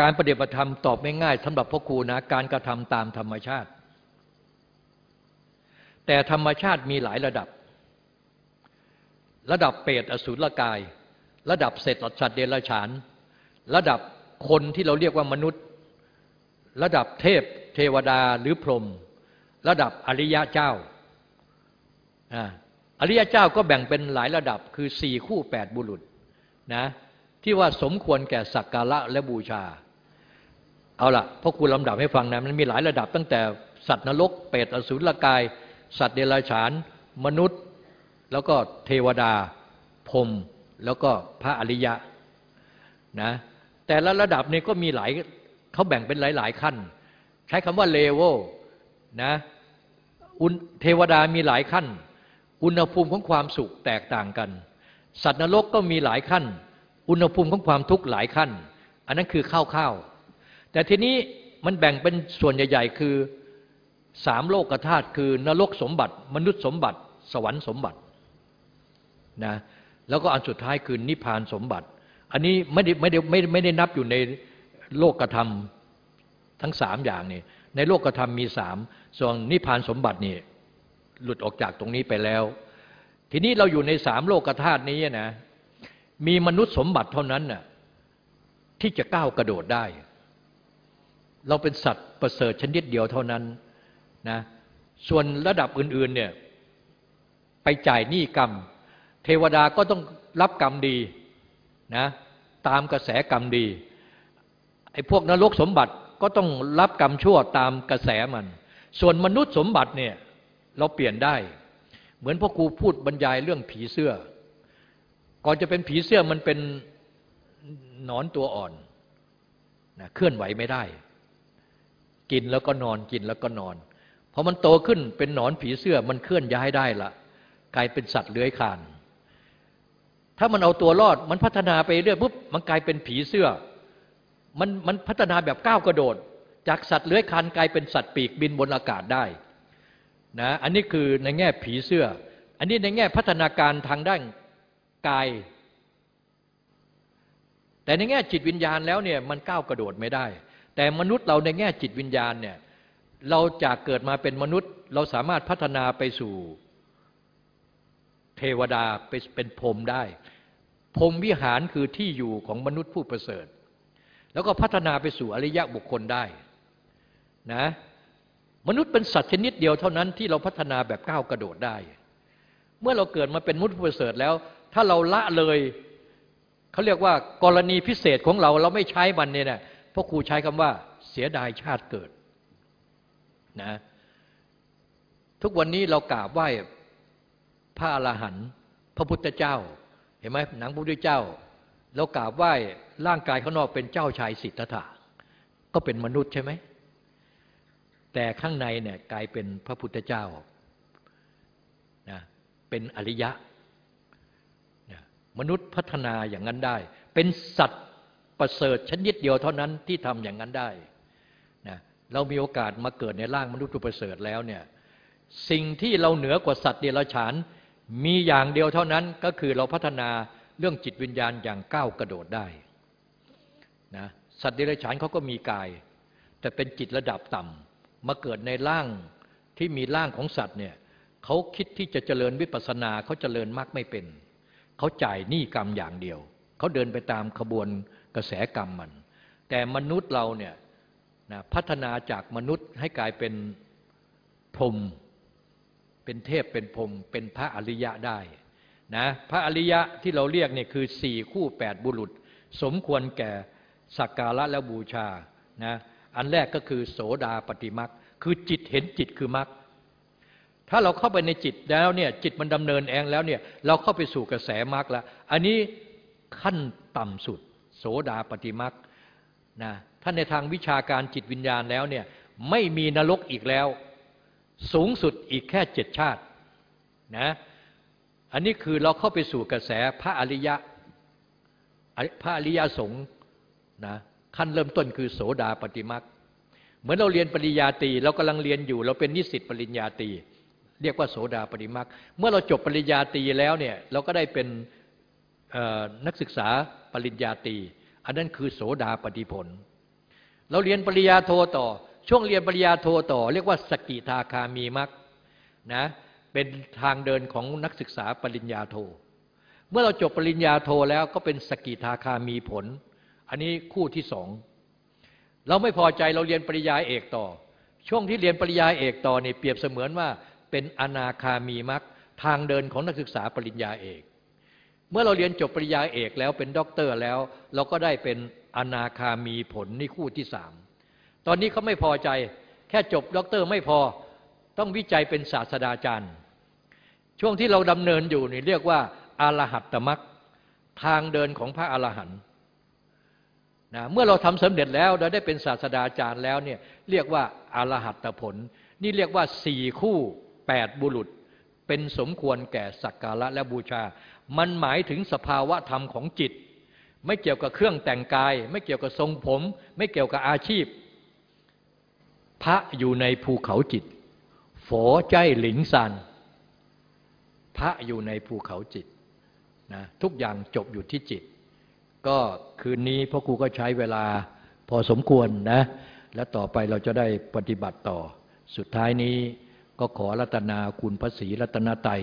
Speaker 2: การปฏิบัติธรรมตอบไม่ง่ายสำหรับพ่อครูนะการกระทำตามธรรมชาติ แต่ธรรมชาติมีหลายระดับ ระดับเปรตอสุรกาย ระดับเศษสัตว์เดรัจฉาน ระดับคนที่เราเรียกว่ามนุษย์ ระดับเทพเทวดาหรือพรหมระดับอริยะเจ้าอริยะเจ้าก็แบ่งเป็นหลายระดับคือสี่คู่แปดบุรุษนะที่ว่าสมควรแก่สักการะและบูชา เอาละพ่อครูลำดับให้ฟังนะมันมีหลายระดับตั้งแต่สัตว์นรกเปรตอสุรกาย สัตว์เดรัจฉาน มนุษย์ แล้วก็เทวดาพรมแล้วก็พระอริยะนะแต่ละระดับนี้ก็มีหลายเขาแบ่งเป็นหลาย ๆ ขั้น ใช้คำว่าเลเวลนะเทวดามีหลายขั้น อุณหภูมิของความสุขแตกต่างกัน สัตว์นรกก็มีหลายขั้น อุณหภูมิของความทุกข์หลายขั้น อันนั้นคือข้าวๆ แต่ทีนี้มันแบ่งเป็นส่วนใหญ่ ๆ คือสามโลกธาตุคือนรกสมบัติ มนุษย์สมบัติ สวรรค์สมบัตินะแล้วก็อันสุดท้ายคือนิพพานสมบัติ อันนี้ไม่ได้ไม่ได้ไม่ไม่ได้นับอยู่ในโลกธรรมทั้งสามอย่างนี่ในโลกธรรมมีสามส่วนนิพพานสมบัตินี่หลุดออกจากตรงนี้ไปแล้ว ทีนี้เราอยู่ในสามโลกธาตุนี้นะมีมนุษย์สมบัติเท่านั้นน่ะที่จะก้าวกระโดดได้ เราเป็นสัตว์ประเสริฐชนิดเดียวเท่านั้นนะส่วนระดับอื่นๆเนี่ยไปจ่ายหนี้กรรม เทวดาก็ต้องรับกรรมดีนะตามกระแสกรรมดีไอ้พวกนรกสมบัติก็ต้องรับกรรมชั่วตามกระแสมัน ส่วนมนุษย์สมบัติเนี่ยเราเปลี่ยนได้ เหมือนพ่อครูพูดบรรยายเรื่องผีเสื้อ ก่อนจะเป็นผีเสื้อมันเป็นหนอนตัวอ่อนนะเคลื่อนไหวไม่ได้ กินแล้วก็นอนกินแล้วก็นอนพอมันโตขึ้นเป็นหนอนผีเสื้อมันเคลื่อนย้ายได้ละกลายเป็นสัตว์เลื้อยคาน ถ้ามันเอาตัวรอดมันพัฒนาไปเรื่อยปุ๊บมันกลายเป็นผีเสื้อ มันมันพัฒนาแบบก้าวกระโดด จากสัตว์เลื้อยคานกลายเป็นสัตว์ปีกบินบนอากาศได้นะอันนี้คือในแง่ผีเสื้อ อันนี้ในแง่พัฒนาการทางด้านกาย แต่ในแง่จิตวิญญาณแล้วเนี่ยมันก้าวกระโดดไม่ได้ แต่มนุษย์เราในแง่จิตวิญญาณเนี่ยเราจากเกิดมาเป็นมนุษย์ เราสามารถพัฒนาไปสู่เทวดาไปเป็นพรมได้ พรมวิหารคือที่อยู่ของมนุษย์ผู้ประเสริฐ แล้วก็พัฒนาไปสู่อริยะบุคคลได้นะมนุษย์เป็นสัตว์ชนิดเดียวเท่านั้นที่เราพัฒนาแบบก้าวกระโดดได้ เมื่อเราเกิดมาเป็นมนุษย์ผู้ประเสริฐแล้ว ถ้าเราละเลยเขาเรียกว่ากรณีพิเศษของเราเราไม่ใช้มันเนี่ยนะ พราะครูใช้คำว่า เสียดายชาติเกิดนะทุกวันนี้เรากราบไหว้พระอรหันต์พระพุทธเจ้า เห็นไหมหนังพระพุทธเจ้า เรากราบไหว้ร่างกายข้างนอกเป็นเจ้าชายสิทธัตถะก็เป็นมนุษย์ใช่ไหมแต่ข้างในเนี่ยกลายเป็นพระพุทธเจ้านะเป็นอริยะมนุษย์พัฒนาอย่างนั้นได้ เป็นสัตว์ ประเสริฐชนิดเดียวเท่านั้นที่ทำอย่างนั้นได้นะเรามีโอกาสมาเกิดในร่างมนุษย์ผู้ประเสริฐแล้วเนี่ยสิ่งที่เราเหนือกว่าสัตว์เดรัจฉาน มีอย่างเดียวเท่านั้นก็คือเราพัฒนาเรื่องจิตวิญญาณอย่างก้าวกระโดดได้นะสัตว์เดรัจฉานเขาก็มีกาย แต่เป็นจิตระดับต่ำมาเกิดในร่างที่มีร่างของสัตว์เนี่ยเขาคิดที่จะเจริญวิปัสสนาเขาเจริญมากไม่เป็น เขาจ่ายหนี้กรรมอย่างเดียว เขาเดินไปตามขบวน กระแสกรรมมัน แต่มนุษย์เราเนี่ยนะพัฒนาจากมนุษย์ให้กลายเป็นพรหมเป็นเทพเป็นพรหมเป็นพระอริยะได้นะพระอริยะที่เราเรียกเนี่ยคือสี่คู่แปดบุรุษ สมควรแก่สักการะและบูชานะอันแรกก็คือโสดาปฏิมักคือจิตเห็นจิตคือมักถ้าเราเข้าไปในจิตแล้วเนี่ยจิตมันดำเนินเองแล้วเนี่ยเราเข้าไปสู่กระแสมักแล้ว อันนี้ขั้นต่ำสุด โสดาปฏิมักนะท่านในทางวิชาการจิตวิญญาณแล้วเนี่ยไม่มีนรกอีกแล้ว สูงสุดอีกแค่เจ็ดชาตินะอันนี้คือเราเข้าไปสู่กระแสพระอริยะพระอริยสงฆ์นะขั้นเริ่มต้นคือโสดาปฏิมักเหมือนเราเรียนปริญญาตรีเรากำลังเรียนอยู่ เราเป็นนิสิตปริญญาตรีเรียกว่าโสดาปฏิมักเมื่อเราจบปริญญาตรีแล้วเนี่ยเราก็ได้เป็นนักศึกษา ปริญญาตรีอันนั้นคือโสดาปฏิผล เราเรียนปริญญาโทต่อ ช่วงเรียนปริญญาโทต่อ เรียกว่าสกิทาคามีมักนะเป็นทางเดินของนักศึกษาปริญญาโท เมื่อเราจบปริญญาโทแล้วก็เป็นสกิทาคามีผล อันนี้คู่ที่สองเราไม่พอใจเราเรียนปริญญาเอกต่อ ช่วงที่เรียนปริญญาเอกต่อเนี่ยเปรียบเสมือนว่าเป็นอนาคามีมรรคทางเดินของนักศึกษาปริญญาเอก เมื่อเราเรียนจบปริญญาเอกแล้วเป็นด็อกเตอร์แล้ว เราก็ได้เป็นอนาคามีผลนี่คู่ที่สามตอนนี้เขาไม่พอใจ แค่จบด็อกเตอร์ไม่พอต้องวิจัยเป็นศาสตราจารย์ ช่วงที่เราดำเนินอยู่นี่เรียกว่าอารหัตตมักทางเดินของพระอรหันต์นะเมื่อเราทำสำเร็จแล้วเราได้เป็นศาสดาจารย์แล้วเนี่ยเรียกว่าอารหัตตผล นี่เรียกว่าสี่คู่แปดบุรุษ เป็นสมควรแก่สักการะและบูชา มันหมายถึงสภาวะธรรมของจิต ไม่เกี่ยวกับเครื่องแต่งกาย ไม่เกี่ยวกับทรงผม ไม่เกี่ยวกับอาชีพ พระอยู่ในภูเขาจิตฝอใจหลิงซันพระอยู่ในภูเขาจิตนะทุกอย่างจบอยู่ที่จิต ก็คืนนี้พ่อครูก็ใช้เวลาพอสมควรนะ และต่อไปเราจะได้ปฏิบัติต่อ สุดท้ายนี้ก็ขอรัตนาคุณพระศรีรัตนไตย